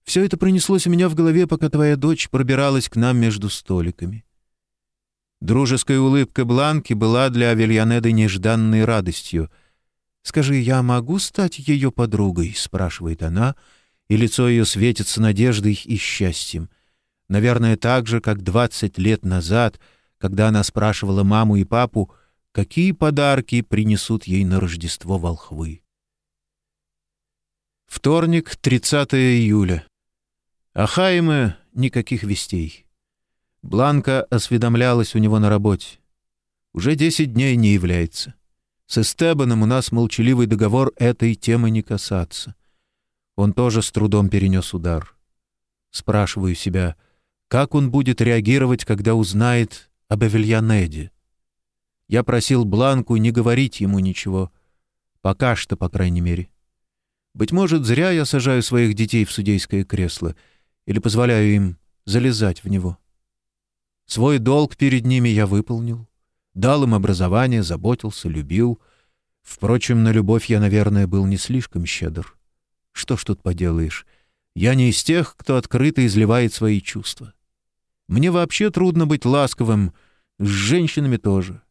все это пронеслось у меня в голове, пока твоя дочь пробиралась к нам между столиками. Дружеская улыбка Бланки была для Авельянеды нежданной радостью. «Скажи, я могу стать ее подругой?» — спрашивает она, и лицо ее светится надеждой и счастьем. Наверное, так же, как 20 лет назад, когда она спрашивала маму и папу, какие подарки принесут ей на Рождество волхвы. Вторник, 30 июля. А никаких вестей. Бланка осведомлялась у него на работе. Уже десять дней не является. С Эстебаном у нас молчаливый договор этой темы не касаться. Он тоже с трудом перенес удар. Спрашиваю себя, как он будет реагировать, когда узнает об Эвельянеде? Я просил Бланку не говорить ему ничего. Пока что, по крайней мере. Быть может, зря я сажаю своих детей в судейское кресло или позволяю им залезать в него. Свой долг перед ними я выполнил. Дал им образование, заботился, любил. Впрочем, на любовь я, наверное, был не слишком щедр. Что ж тут поделаешь? Я не из тех, кто открыто изливает свои чувства. Мне вообще трудно быть ласковым, с женщинами тоже.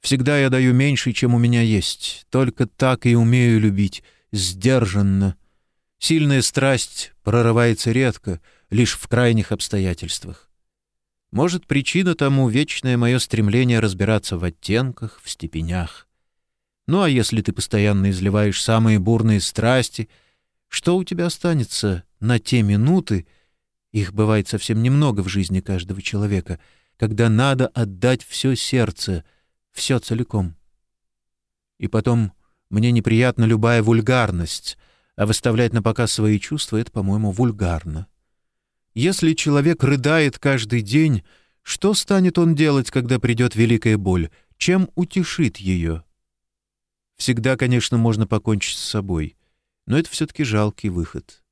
Всегда я даю меньше, чем у меня есть. Только так и умею любить, сдержанно. Сильная страсть прорывается редко, лишь в крайних обстоятельствах. Может, причина тому — вечное мое стремление разбираться в оттенках, в степенях. Ну а если ты постоянно изливаешь самые бурные страсти, что у тебя останется на те минуты, их бывает совсем немного в жизни каждого человека, когда надо отдать все сердце, все целиком. И потом мне неприятна любая вульгарность, а выставлять на показ свои чувства — это, по-моему, вульгарно. Если человек рыдает каждый день, что станет он делать, когда придет великая боль? Чем утешит ее? Всегда, конечно, можно покончить с собой, но это все-таки жалкий выход.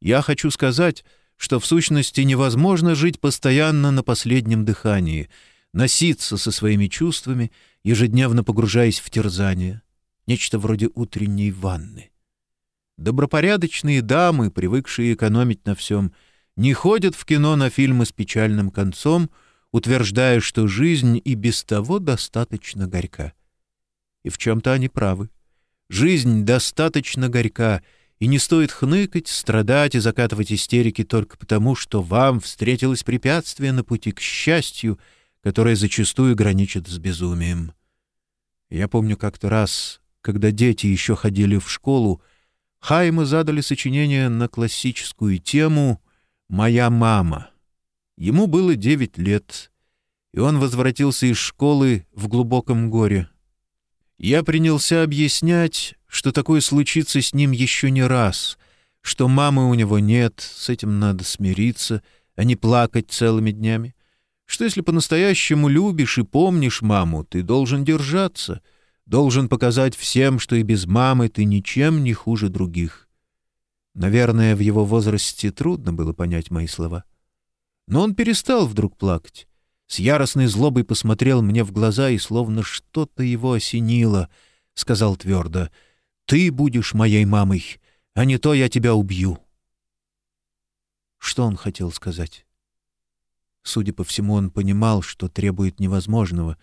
Я хочу сказать, что в сущности невозможно жить постоянно на последнем дыхании, носиться со своими чувствами, ежедневно погружаясь в терзание, нечто вроде утренней ванны. Добропорядочные дамы, привыкшие экономить на всем, — не ходят в кино на фильмы с печальным концом, утверждая, что жизнь и без того достаточно горька. И в чем-то они правы. Жизнь достаточно горька, и не стоит хныкать, страдать и закатывать истерики только потому, что вам встретилось препятствие на пути к счастью, которое зачастую граничит с безумием. Я помню как-то раз, когда дети еще ходили в школу, Хаймы задали сочинение на классическую тему «Моя мама». Ему было девять лет, и он возвратился из школы в глубоком горе. Я принялся объяснять, что такое случится с ним еще не раз, что мамы у него нет, с этим надо смириться, а не плакать целыми днями, что если по-настоящему любишь и помнишь маму, ты должен держаться, должен показать всем, что и без мамы ты ничем не хуже других. Наверное, в его возрасте трудно было понять мои слова. Но он перестал вдруг плакать. С яростной злобой посмотрел мне в глаза и словно что-то его осенило. Сказал твердо, «Ты будешь моей мамой, а не то я тебя убью». Что он хотел сказать? Судя по всему, он понимал, что требует невозможного.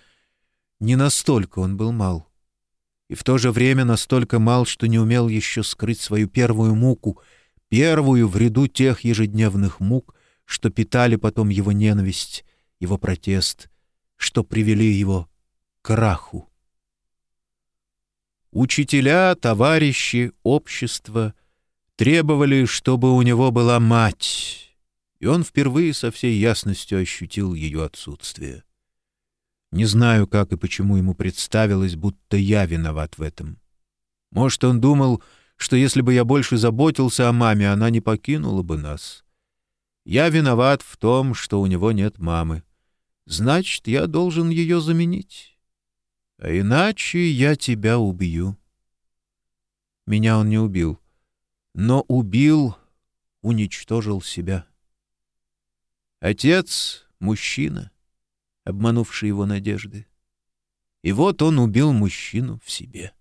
Не настолько он был мал и в то же время настолько мал, что не умел еще скрыть свою первую муку, первую в ряду тех ежедневных мук, что питали потом его ненависть, его протест, что привели его к краху. Учителя, товарищи, общество требовали, чтобы у него была мать, и он впервые со всей ясностью ощутил ее отсутствие. Не знаю, как и почему ему представилось, будто я виноват в этом. Может, он думал, что если бы я больше заботился о маме, она не покинула бы нас. Я виноват в том, что у него нет мамы. Значит, я должен ее заменить. А иначе я тебя убью. Меня он не убил, но убил, уничтожил себя. Отец — мужчина обманувший его надежды. И вот он убил мужчину в себе.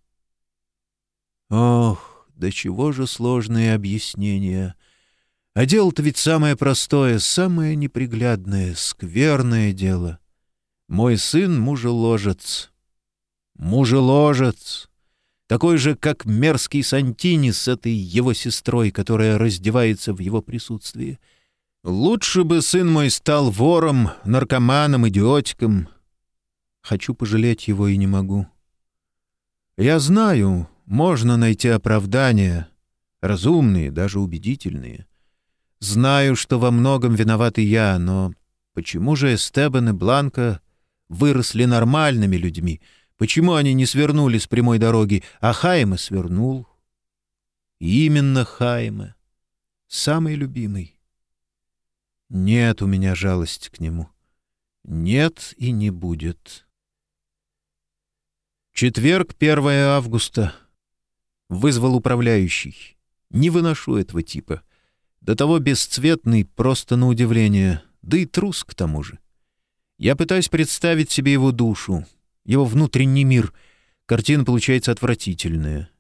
Ох, до чего же сложные объяснения. А дело-то ведь самое простое, самое неприглядное, скверное дело. Мой сын — мужеложец. Мужеложец! Такой же, как мерзкий Сантини с этой его сестрой, которая раздевается в его присутствии. Лучше бы сын мой стал вором, наркоманом, идиотиком. Хочу пожалеть его и не могу. Я знаю, можно найти оправдания, разумные, даже убедительные. Знаю, что во многом виноват и я, но почему же Эстебан и Бланка выросли нормальными людьми? Почему они не свернули с прямой дороги, а Хайме свернул? Именно Хайме, самый любимый. Нет у меня жалости к нему. Нет и не будет. Четверг, 1 августа. Вызвал управляющий. Не выношу этого типа. До того бесцветный, просто на удивление. Да и трус к тому же. Я пытаюсь представить себе его душу, его внутренний мир. Картина получается отвратительная.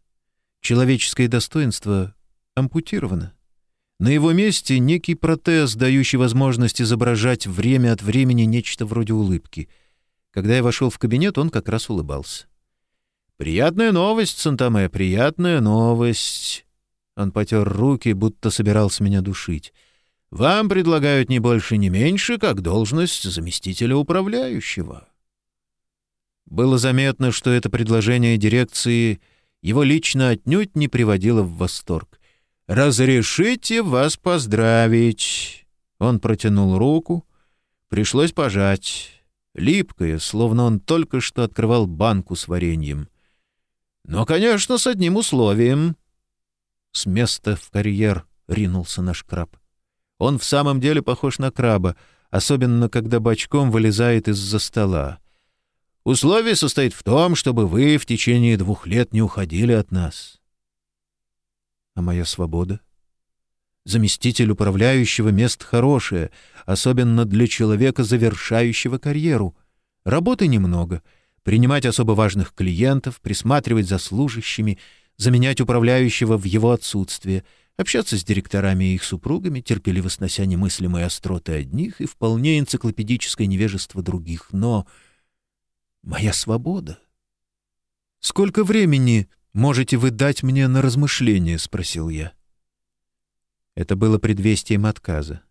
Человеческое достоинство ампутировано. На его месте некий протез, дающий возможность изображать время от времени нечто вроде улыбки. Когда я вошел в кабинет, он как раз улыбался. «Приятная новость, Сантаме, приятная новость!» Он потер руки, будто собирался меня душить. «Вам предлагают не больше, не меньше, как должность заместителя управляющего». Было заметно, что это предложение дирекции его лично отнюдь не приводило в восторг. «Разрешите вас поздравить!» Он протянул руку. Пришлось пожать. Липкое, словно он только что открывал банку с вареньем. Но, конечно, с одним условием. С места в карьер ринулся наш краб. Он в самом деле похож на краба, особенно когда бочком вылезает из-за стола. Условие состоит в том, чтобы вы в течение двух лет не уходили от нас. А моя свобода? Заместитель управляющего мест хорошее, особенно для человека, завершающего карьеру. Работы немного — принимать особо важных клиентов, присматривать за служащими, заменять управляющего в его отсутствие, общаться с директорами и их супругами, терпеливо снося немыслимые остроты одних и вполне энциклопедическое невежество других. Но моя свобода... «Сколько времени можете вы дать мне на размышление?» — спросил я. Это было предвестием отказа.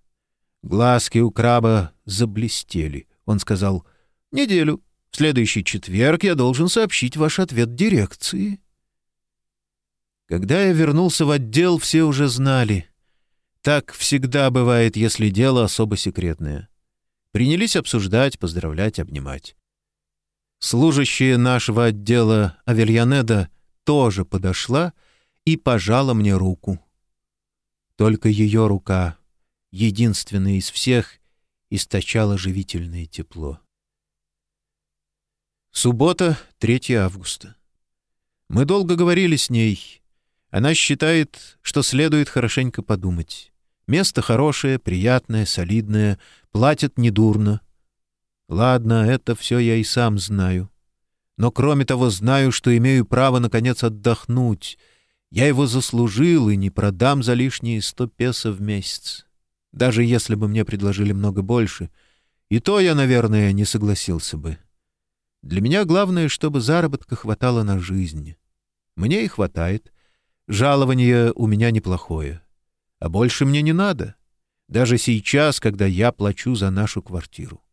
Глазки у краба заблестели. Он сказал «Неделю». В следующий четверг я должен сообщить ваш ответ дирекции». Когда я вернулся в отдел, все уже знали. Так всегда бывает, если дело особо секретное. Принялись обсуждать, поздравлять, обнимать. Служащая нашего отдела Авельянеда тоже подошла и пожала мне руку. Только ее рука, единственная из всех, источала живительное тепло. Суббота, 3 августа. Мы долго говорили с ней. Она считает, что следует хорошенько подумать. Место хорошее, приятное, солидное, платят недурно. Ладно, это все я и сам знаю. Но кроме того знаю, что имею право, наконец, отдохнуть. Я его заслужил и не продам за лишние сто песо в месяц. Даже если бы мне предложили много больше. И то я, наверное, не согласился бы. Для меня главное, чтобы заработка хватало на жизнь. Мне и хватает. Жалование у меня неплохое. А больше мне не надо. Даже сейчас, когда я плачу за нашу квартиру.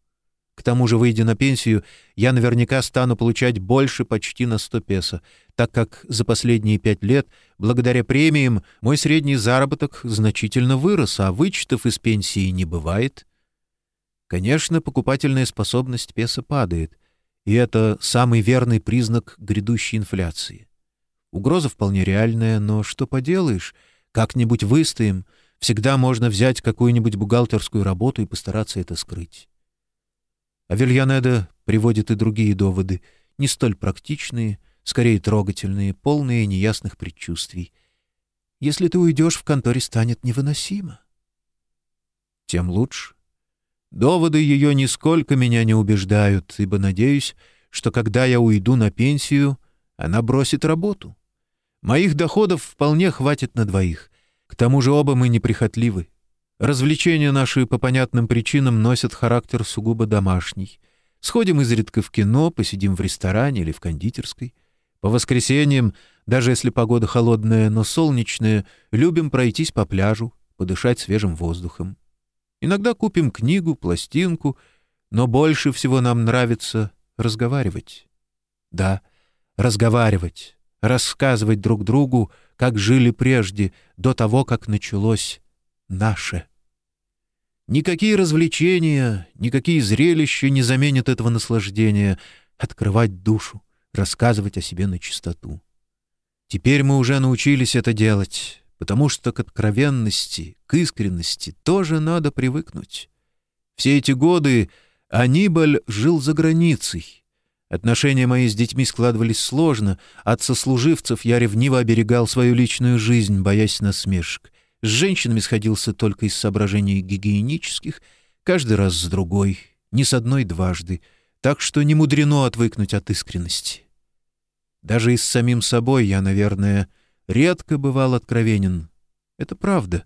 К тому же, выйдя на пенсию, я наверняка стану получать больше почти на 100 песо, так как за последние пять лет, благодаря премиям, мой средний заработок значительно вырос, а вычетов из пенсии не бывает. Конечно, покупательная способность песо падает — и это самый верный признак грядущей инфляции. Угроза вполне реальная, но что поделаешь, как-нибудь выстоим, всегда можно взять какую-нибудь бухгалтерскую работу и постараться это скрыть. Авельянеда приводит и другие доводы, не столь практичные, скорее трогательные, полные неясных предчувствий. Если ты уйдешь, в конторе станет невыносимо. Тем лучше. Доводы ее нисколько меня не убеждают, ибо надеюсь, что когда я уйду на пенсию, она бросит работу. Моих доходов вполне хватит на двоих. К тому же оба мы неприхотливы. Развлечения наши по понятным причинам носят характер сугубо домашний. Сходим изредка в кино, посидим в ресторане или в кондитерской. По воскресеньям, даже если погода холодная, но солнечная, любим пройтись по пляжу, подышать свежим воздухом. Иногда купим книгу, пластинку, но больше всего нам нравится разговаривать. Да, разговаривать, рассказывать друг другу, как жили прежде, до того, как началось наше. Никакие развлечения, никакие зрелища не заменят этого наслаждения — открывать душу, рассказывать о себе на чистоту. Теперь мы уже научились это делать, потому что к откровенности, к искренности тоже надо привыкнуть. Все эти годы Анибаль жил за границей. Отношения мои с детьми складывались сложно, от сослуживцев я ревниво оберегал свою личную жизнь, боясь насмешек. С женщинами сходился только из соображений гигиенических, каждый раз с другой, не с одной дважды, так что не мудрено отвыкнуть от искренности. Даже и с самим собой я, наверное, редко бывал откровенен. Это правда.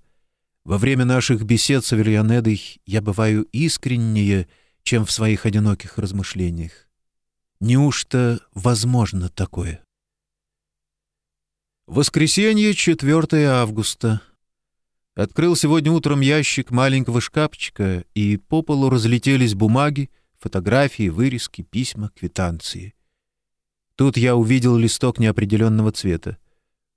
Во время наших бесед с Аверьянедой я бываю искреннее, чем в своих одиноких размышлениях. Неужто возможно такое? Воскресенье, 4 августа. Открыл сегодня утром ящик маленького шкафчика, и по полу разлетелись бумаги, фотографии, вырезки, письма, квитанции. Тут я увидел листок неопределенного цвета.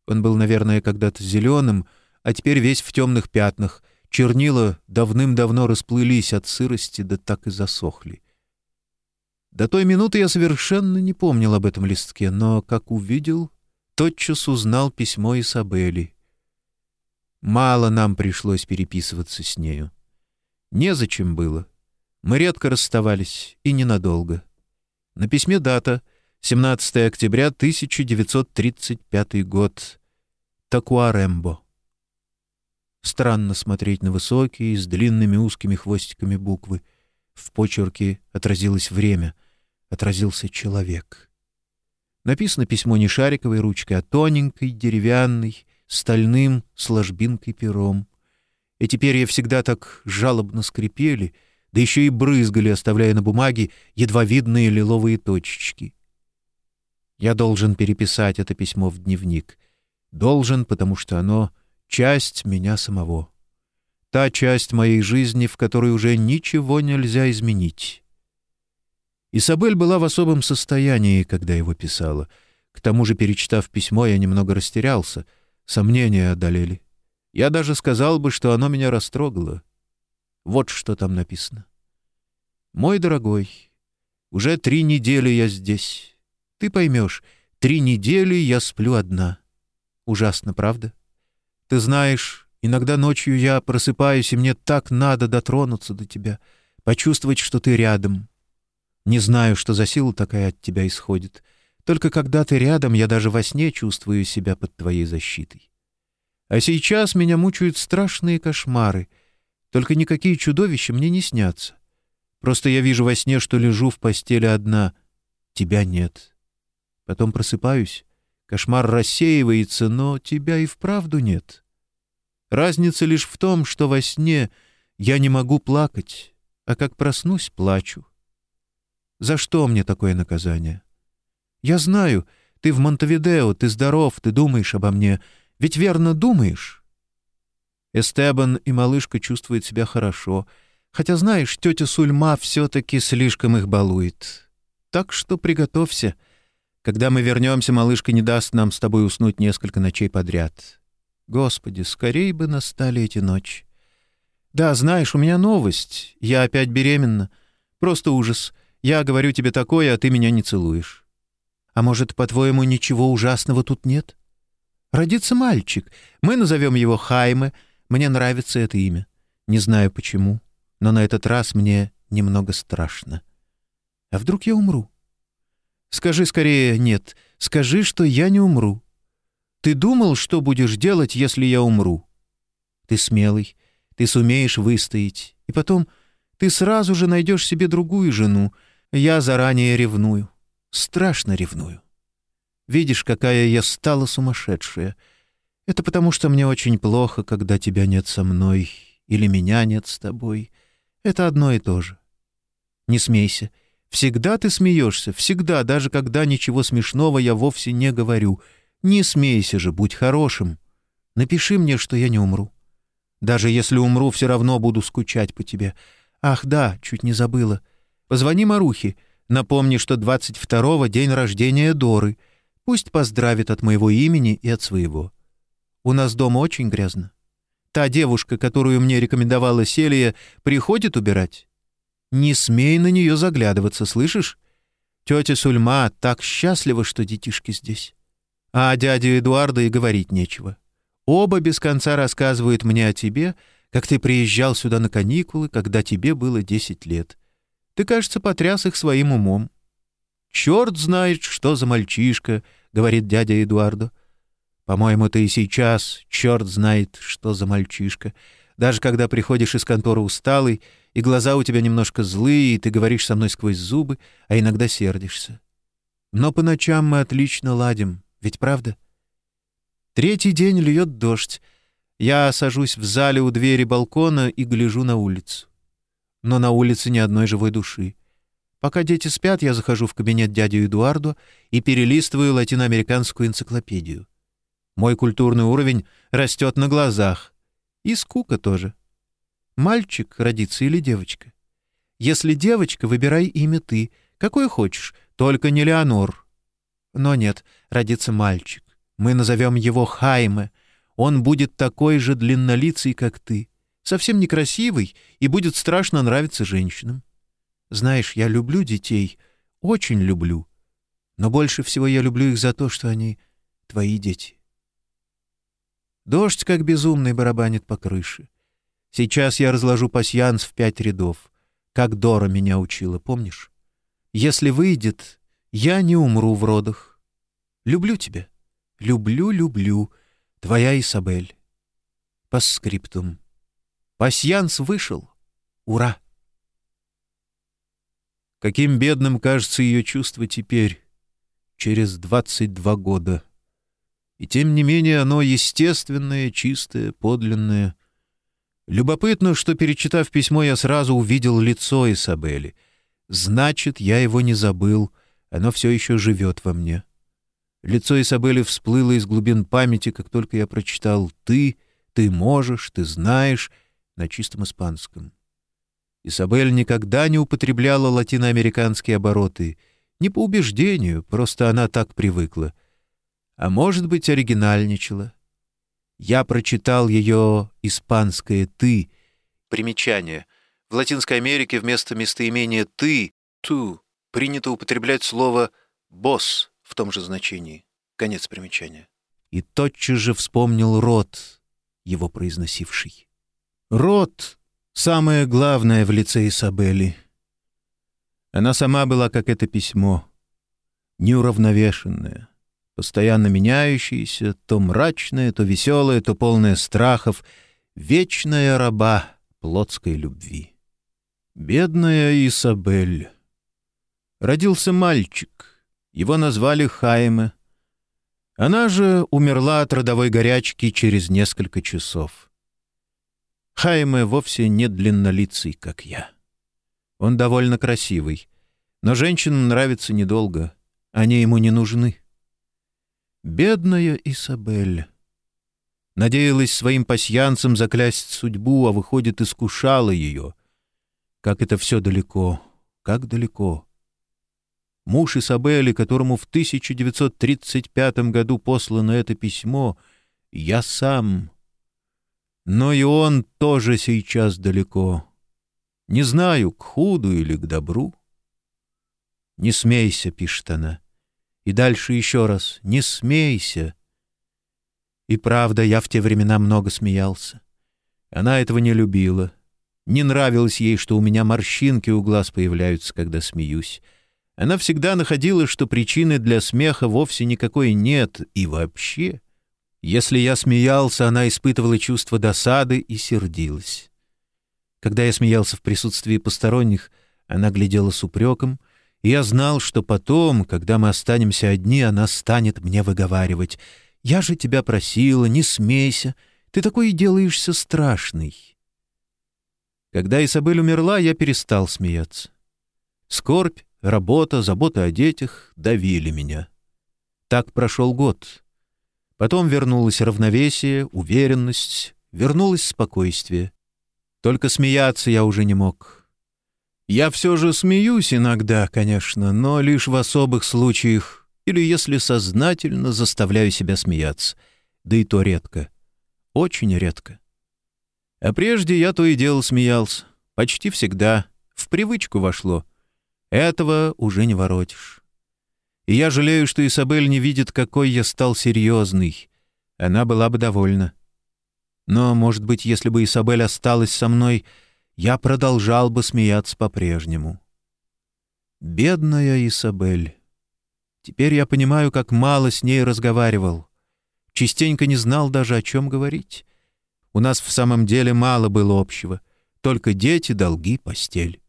Он был, наверное, когда-то зеленым, а теперь весь в темных пятнах. Чернила давным-давно расплылись от сырости, да так и засохли. До той минуты я совершенно не помнил об этом листке, но, как увидел, тотчас узнал письмо Isabели. Мало нам пришлось переписываться с нею. Незачем было. Мы редко расставались, и ненадолго. На письме дата — 17 октября 1935 год. Такуарембо. Странно смотреть на высокие, с длинными узкими хвостиками буквы. В почерке отразилось время, отразился человек. Написано письмо не шариковой ручкой, а тоненькой, деревянной, стальным с ложбинкой пером. Эти перья всегда так жалобно скрипели, да еще и брызгали, оставляя на бумаге едва видные лиловые точечки. Я должен переписать это письмо в дневник. Должен, потому что оно — часть меня самого. Та часть моей жизни, в которой уже ничего нельзя изменить. Исабель была в особом состоянии, когда его писала. К тому же, перечитав письмо, я немного растерялся — Сомнения одолели. Я даже сказал бы, что оно меня растрогало. Вот что там написано. «Мой дорогой, уже три недели я здесь. Ты поймешь, три недели я сплю одна. Ужасно, правда? Ты знаешь, иногда ночью я просыпаюсь, и мне так надо дотронуться до тебя, почувствовать, что ты рядом. Не знаю, что за сила такая от тебя исходит — только когда ты рядом, я даже во сне чувствую себя под твоей защитой. А сейчас меня мучают страшные кошмары. Только никакие чудовища мне не снятся. Просто я вижу во сне, что лежу в постели одна. Тебя нет. Потом просыпаюсь. Кошмар рассеивается, но тебя и вправду нет. Разница лишь в том, что во сне я не могу плакать, а как проснусь, плачу. За что мне такое наказание? Я знаю, ты в Монтевидео, ты здоров, ты думаешь обо мне. Ведь верно думаешь?» Эстебан и малышка чувствуют себя хорошо, хотя, знаешь, тетя Сульма все-таки слишком их балует. Так что приготовься. Когда мы вернемся, малышка не даст нам с тобой уснуть несколько ночей подряд. Господи, скорее бы настали эти ночи. Да, знаешь, у меня новость. Я опять беременна. Просто ужас. Я говорю тебе такое, а ты меня не целуешь. А может, по-твоему, ничего ужасного тут нет? Родится мальчик. Мы назовем его Хайме. Мне нравится это имя. Не знаю почему, но на этот раз мне немного страшно. А вдруг я умру? Скажи скорее «нет». Скажи, что я не умру. Ты думал, что будешь делать, если я умру? Ты смелый, ты сумеешь выстоять. И потом ты сразу же найдешь себе другую жену. Я заранее ревную. Страшно ревную. Видишь, какая я стала сумасшедшая. Это потому, что мне очень плохо, когда тебя нет со мной, или меня нет с тобой. Это одно и то же. Не смейся. Всегда ты смеешься, всегда, даже когда ничего смешного я вовсе не говорю. Не смейся же, будь хорошим. Напиши мне, что я не умру. Даже если умру, все равно буду скучать по тебе. Ах, да, чуть не забыла. Позвони Марухе, напомни, что 22-го день рождения Доры. Пусть поздравит от моего имени и от своего. У нас дома очень грязно. Та девушка, которую мне рекомендовала Селия, приходит убирать. Не смей на нее заглядываться, слышишь? Тетя Сульма так счастлива, что детишки здесь. А о дяде Эдуарда и говорить нечего. Оба без конца рассказывают мне о тебе, как ты приезжал сюда на каникулы, когда тебе было десять лет. Ты, кажется, потряс их своим умом. «Черт знает, что за мальчишка», — говорит дядя Эдуардо. «По-моему, ты и сейчас черт знает, что за мальчишка. Даже когда приходишь из конторы усталый, и глаза у тебя немножко злые, и ты говоришь со мной сквозь зубы, а иногда сердишься. Но по ночам мы отлично ладим, ведь правда?» Третий день льет дождь. Я сажусь в зале у двери балкона и гляжу на улицу. Но на улице ни одной живой души. Пока дети спят, я захожу в кабинет дяди Эдуарду и перелистываю латиноамериканскую энциклопедию. Мой культурный уровень растет на глазах. И скука тоже. Мальчик родится или девочка? Если девочка, выбирай имя ты. Какое хочешь, только не Леонор. Но нет, родится мальчик. Мы назовем его Хайме. Он будет такой же длиннолицый, как ты, совсем некрасивый и будет страшно нравиться женщинам. Знаешь, я люблю детей, очень люблю. Но больше всего я люблю их за то, что они твои дети. Дождь, как безумный, барабанит по крыше. Сейчас я разложу пасьянс в пять рядов, как Дора меня учила, помнишь? Если выйдет, я не умру в родах. Люблю тебя. Люблю, люблю. Твоя Исабель. По скриптум. Пасьянс вышел. Ура! Каким бедным кажется ее чувство теперь, через двадцать два года. И тем не менее оно естественное, чистое, подлинное. Любопытно, что, перечитав письмо, я сразу увидел лицо Исабели. Значит, я его не забыл, оно все еще живет во мне. — Лицо Изабели всплыло из глубин памяти, как только я прочитал «ты», «ты можешь», «ты знаешь» на чистом испанском. Изабель никогда не употребляла латиноамериканские обороты. Не по убеждению, просто она так привыкла. А может быть, оригинальничала. Я прочитал ее испанское «ты». Примечание. В Латинской Америке вместо местоимения «ты» — «ту» принято употреблять слово «босс» в том же значении. Конец примечания. И тотчас же вспомнил род, его произносивший. Род — самое главное в лице Исабели. Она сама была, как это письмо, неуравновешенная, постоянно меняющаяся, то мрачная, то веселая, то полная страхов, вечная раба плотской любви. Бедная Исабель. Родился мальчик — его назвали Хайме. Она же умерла от родовой горячки через несколько часов. Хайме вовсе не длиннолицый, как я. Он довольно красивый, но женщинам нравится недолго. Они ему не нужны. Бедная Исабель. Надеялась своим пасьянцем заклясть судьбу, а выходит, искушала ее. Как это все далеко, как далеко муж Исабели, которому в 1935 году послано это письмо, я сам. Но и он тоже сейчас далеко. Не знаю, к худу или к добру. «Не смейся», — пишет она. И дальше еще раз «Не смейся». И правда, я в те времена много смеялся. Она этого не любила. Не нравилось ей, что у меня морщинки у глаз появляются, когда смеюсь. Она всегда находила, что причины для смеха вовсе никакой нет, и вообще. Если я смеялся, она испытывала чувство досады и сердилась. Когда я смеялся в присутствии посторонних, она глядела с упреком, и я знал, что потом, когда мы останемся одни, она станет мне выговаривать. «Я же тебя просила, не смейся, ты такой и делаешься страшный». Когда Исабель умерла, я перестал смеяться. Скорбь Работа, забота о детях давили меня. Так прошел год. Потом вернулось равновесие, уверенность, вернулось спокойствие. Только смеяться я уже не мог. Я все же смеюсь иногда, конечно, но лишь в особых случаях или если сознательно заставляю себя смеяться, да и то редко, очень редко. А прежде я то и дело смеялся, почти всегда, в привычку вошло. Этого уже не воротишь. И я жалею, что Изабель не видит, какой я стал серьезный. Она была бы довольна. Но, может быть, если бы Изабель осталась со мной, я продолжал бы смеяться по-прежнему. Бедная Изабель. Теперь я понимаю, как мало с ней разговаривал. Частенько не знал даже, о чем говорить. У нас в самом деле мало было общего. Только дети, долги, постель.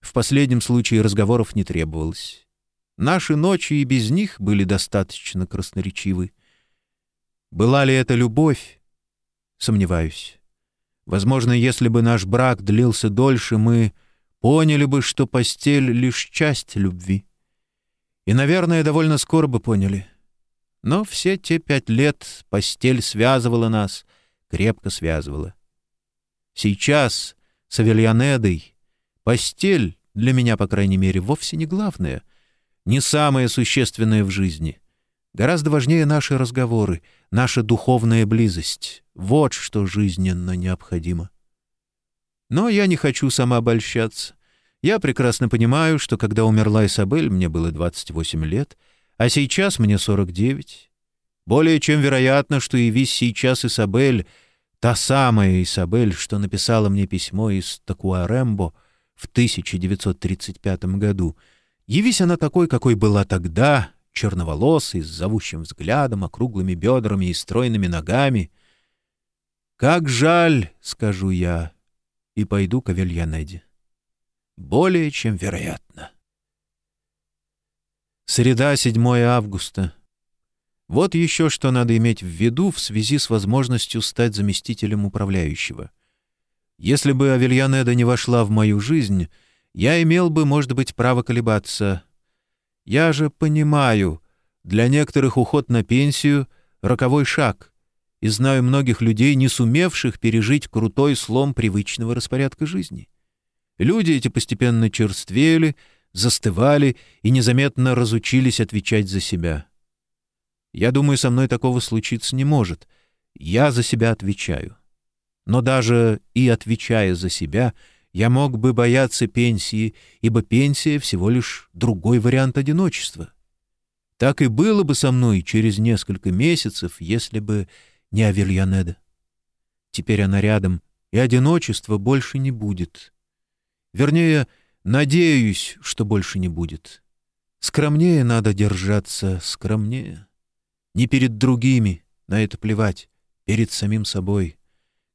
В последнем случае разговоров не требовалось. Наши ночи и без них были достаточно красноречивы. Была ли это любовь? Сомневаюсь. Возможно, если бы наш брак длился дольше, мы поняли бы, что постель — лишь часть любви. И, наверное, довольно скоро бы поняли. Но все те пять лет постель связывала нас, крепко связывала. Сейчас с Авельянедой постель, для меня, по крайней мере, вовсе не главное, не самое существенное в жизни. Гораздо важнее наши разговоры, наша духовная близость. Вот что жизненно необходимо. Но я не хочу самообольщаться. Я прекрасно понимаю, что когда умерла Исабель, мне было 28 лет, а сейчас мне 49. Более чем вероятно, что явись сейчас Исабель, та самая Исабель, что написала мне письмо из Такуарембо в 1935 году. Явись она такой, какой была тогда, черноволосый, с зовущим взглядом, округлыми бедрами и стройными ногами. «Как жаль!» — скажу я, и пойду к Авельянеде более чем вероятно. Среда, 7 августа. Вот еще что надо иметь в виду в связи с возможностью стать заместителем управляющего. Если бы Авельянеда не вошла в мою жизнь, я имел бы, может быть, право колебаться. Я же понимаю, для некоторых уход на пенсию — роковой шаг, и знаю многих людей, не сумевших пережить крутой слом привычного распорядка жизни. Люди эти постепенно черствели, застывали и незаметно разучились отвечать за себя. Я думаю, со мной такого случиться не может. Я за себя отвечаю. Но даже и отвечая за себя, я мог бы бояться пенсии, ибо пенсия всего лишь другой вариант одиночества. Так и было бы со мной через несколько месяцев, если бы не Авельянеда. Теперь она рядом, и одиночества больше не будет. Вернее, надеюсь, что больше не будет. Скромнее надо держаться, скромнее. Не перед другими, на это плевать, перед самим собой.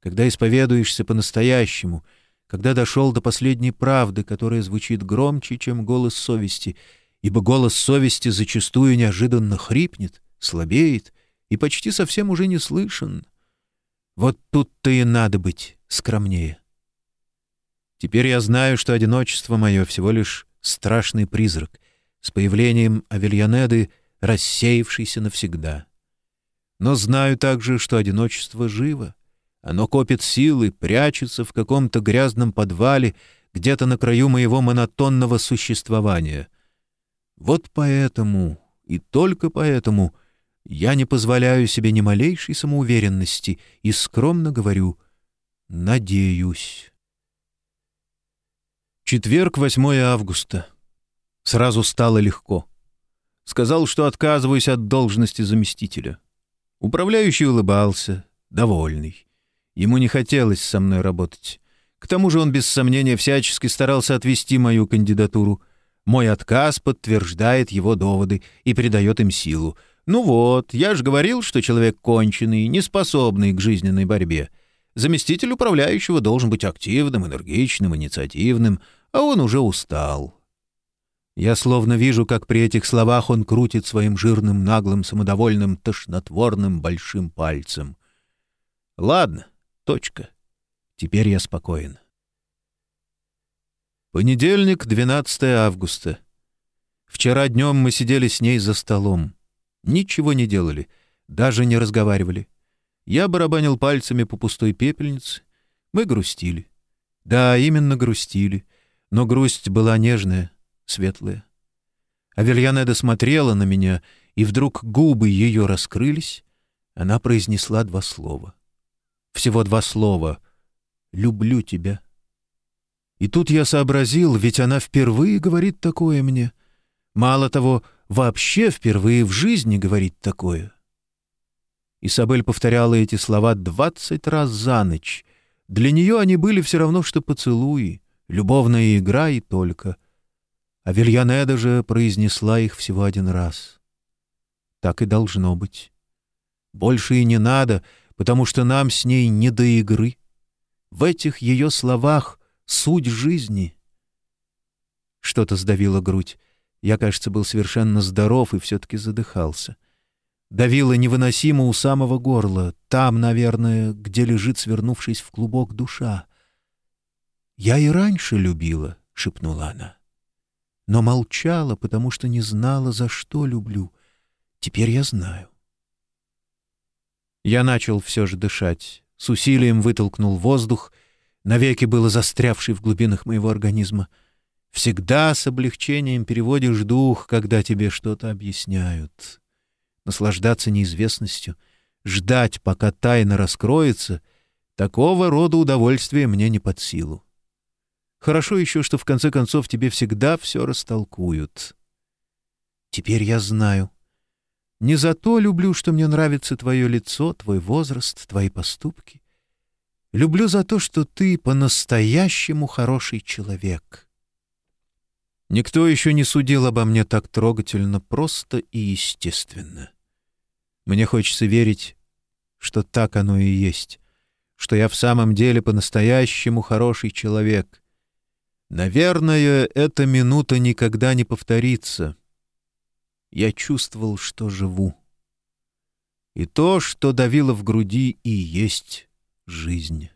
Когда исповедуешься по-настоящему, когда дошел до последней правды, которая звучит громче, чем голос совести, ибо голос совести зачастую неожиданно хрипнет, слабеет и почти совсем уже не слышен. Вот тут-то и надо быть скромнее. Теперь я знаю, что одиночество мое всего лишь страшный призрак, с появлением Авельянеды, рассеявшийся навсегда. Но знаю также, что одиночество живо. Оно копит силы, прячется в каком-то грязном подвале, где-то на краю моего монотонного существования. Вот поэтому, и только поэтому, я не позволяю себе ни малейшей самоуверенности и скромно говорю «надеюсь». Четверг, 8 августа. Сразу стало легко. Сказал, что отказываюсь от должности заместителя. Управляющий улыбался, довольный. Ему не хотелось со мной работать. К тому же он без сомнения всячески старался отвести мою кандидатуру. Мой отказ подтверждает его доводы и придает им силу. Ну вот, я же говорил, что человек конченый, неспособный к жизненной борьбе. Заместитель управляющего должен быть активным, энергичным, инициативным — а он уже устал. Я словно вижу, как при этих словах он крутит своим жирным, наглым, самодовольным, тошнотворным большим пальцем. Ладно, точка. Теперь я спокоен. Понедельник, 12 августа. Вчера днем мы сидели с ней за столом. Ничего не делали, даже не разговаривали. Я барабанил пальцами по пустой пепельнице. Мы грустили. Да, именно грустили. Но грусть была нежная, светлая. Авельянеда смотрела на меня, и вдруг губы ее раскрылись. Она произнесла два слова. Всего два слова. «Люблю тебя». И тут я сообразил, ведь она впервые говорит такое мне. Мало того, вообще впервые в жизни говорит такое. Исабель повторяла эти слова двадцать раз за ночь. Для нее они были все равно, что поцелуи, любовная игра и только. А Вильянеда же произнесла их всего один раз. Так и должно быть. Больше и не надо, потому что нам с ней не до игры. В этих ее словах суть жизни. Что-то сдавило грудь. Я, кажется, был совершенно здоров и все-таки задыхался. Давило невыносимо у самого горла, там, наверное, где лежит, свернувшись в клубок душа. «Я и раньше любила», — шепнула она. «Но молчала, потому что не знала, за что люблю. Теперь я знаю». Я начал все же дышать, с усилием вытолкнул воздух, навеки было застрявший в глубинах моего организма. Всегда с облегчением переводишь дух, когда тебе что-то объясняют. Наслаждаться неизвестностью, ждать, пока тайна раскроется, такого рода удовольствие мне не под силу. Хорошо еще, что в конце концов тебе всегда все растолкуют. Теперь я знаю. Не за то люблю, что мне нравится твое лицо, твой возраст, твои поступки. Люблю за то, что ты по-настоящему хороший человек. Никто еще не судил обо мне так трогательно, просто и естественно. Мне хочется верить, что так оно и есть, что я в самом деле по-настоящему хороший человек. Наверное, эта минута никогда не повторится. Я чувствовал, что живу. И то, что давило в груди, и есть жизнь.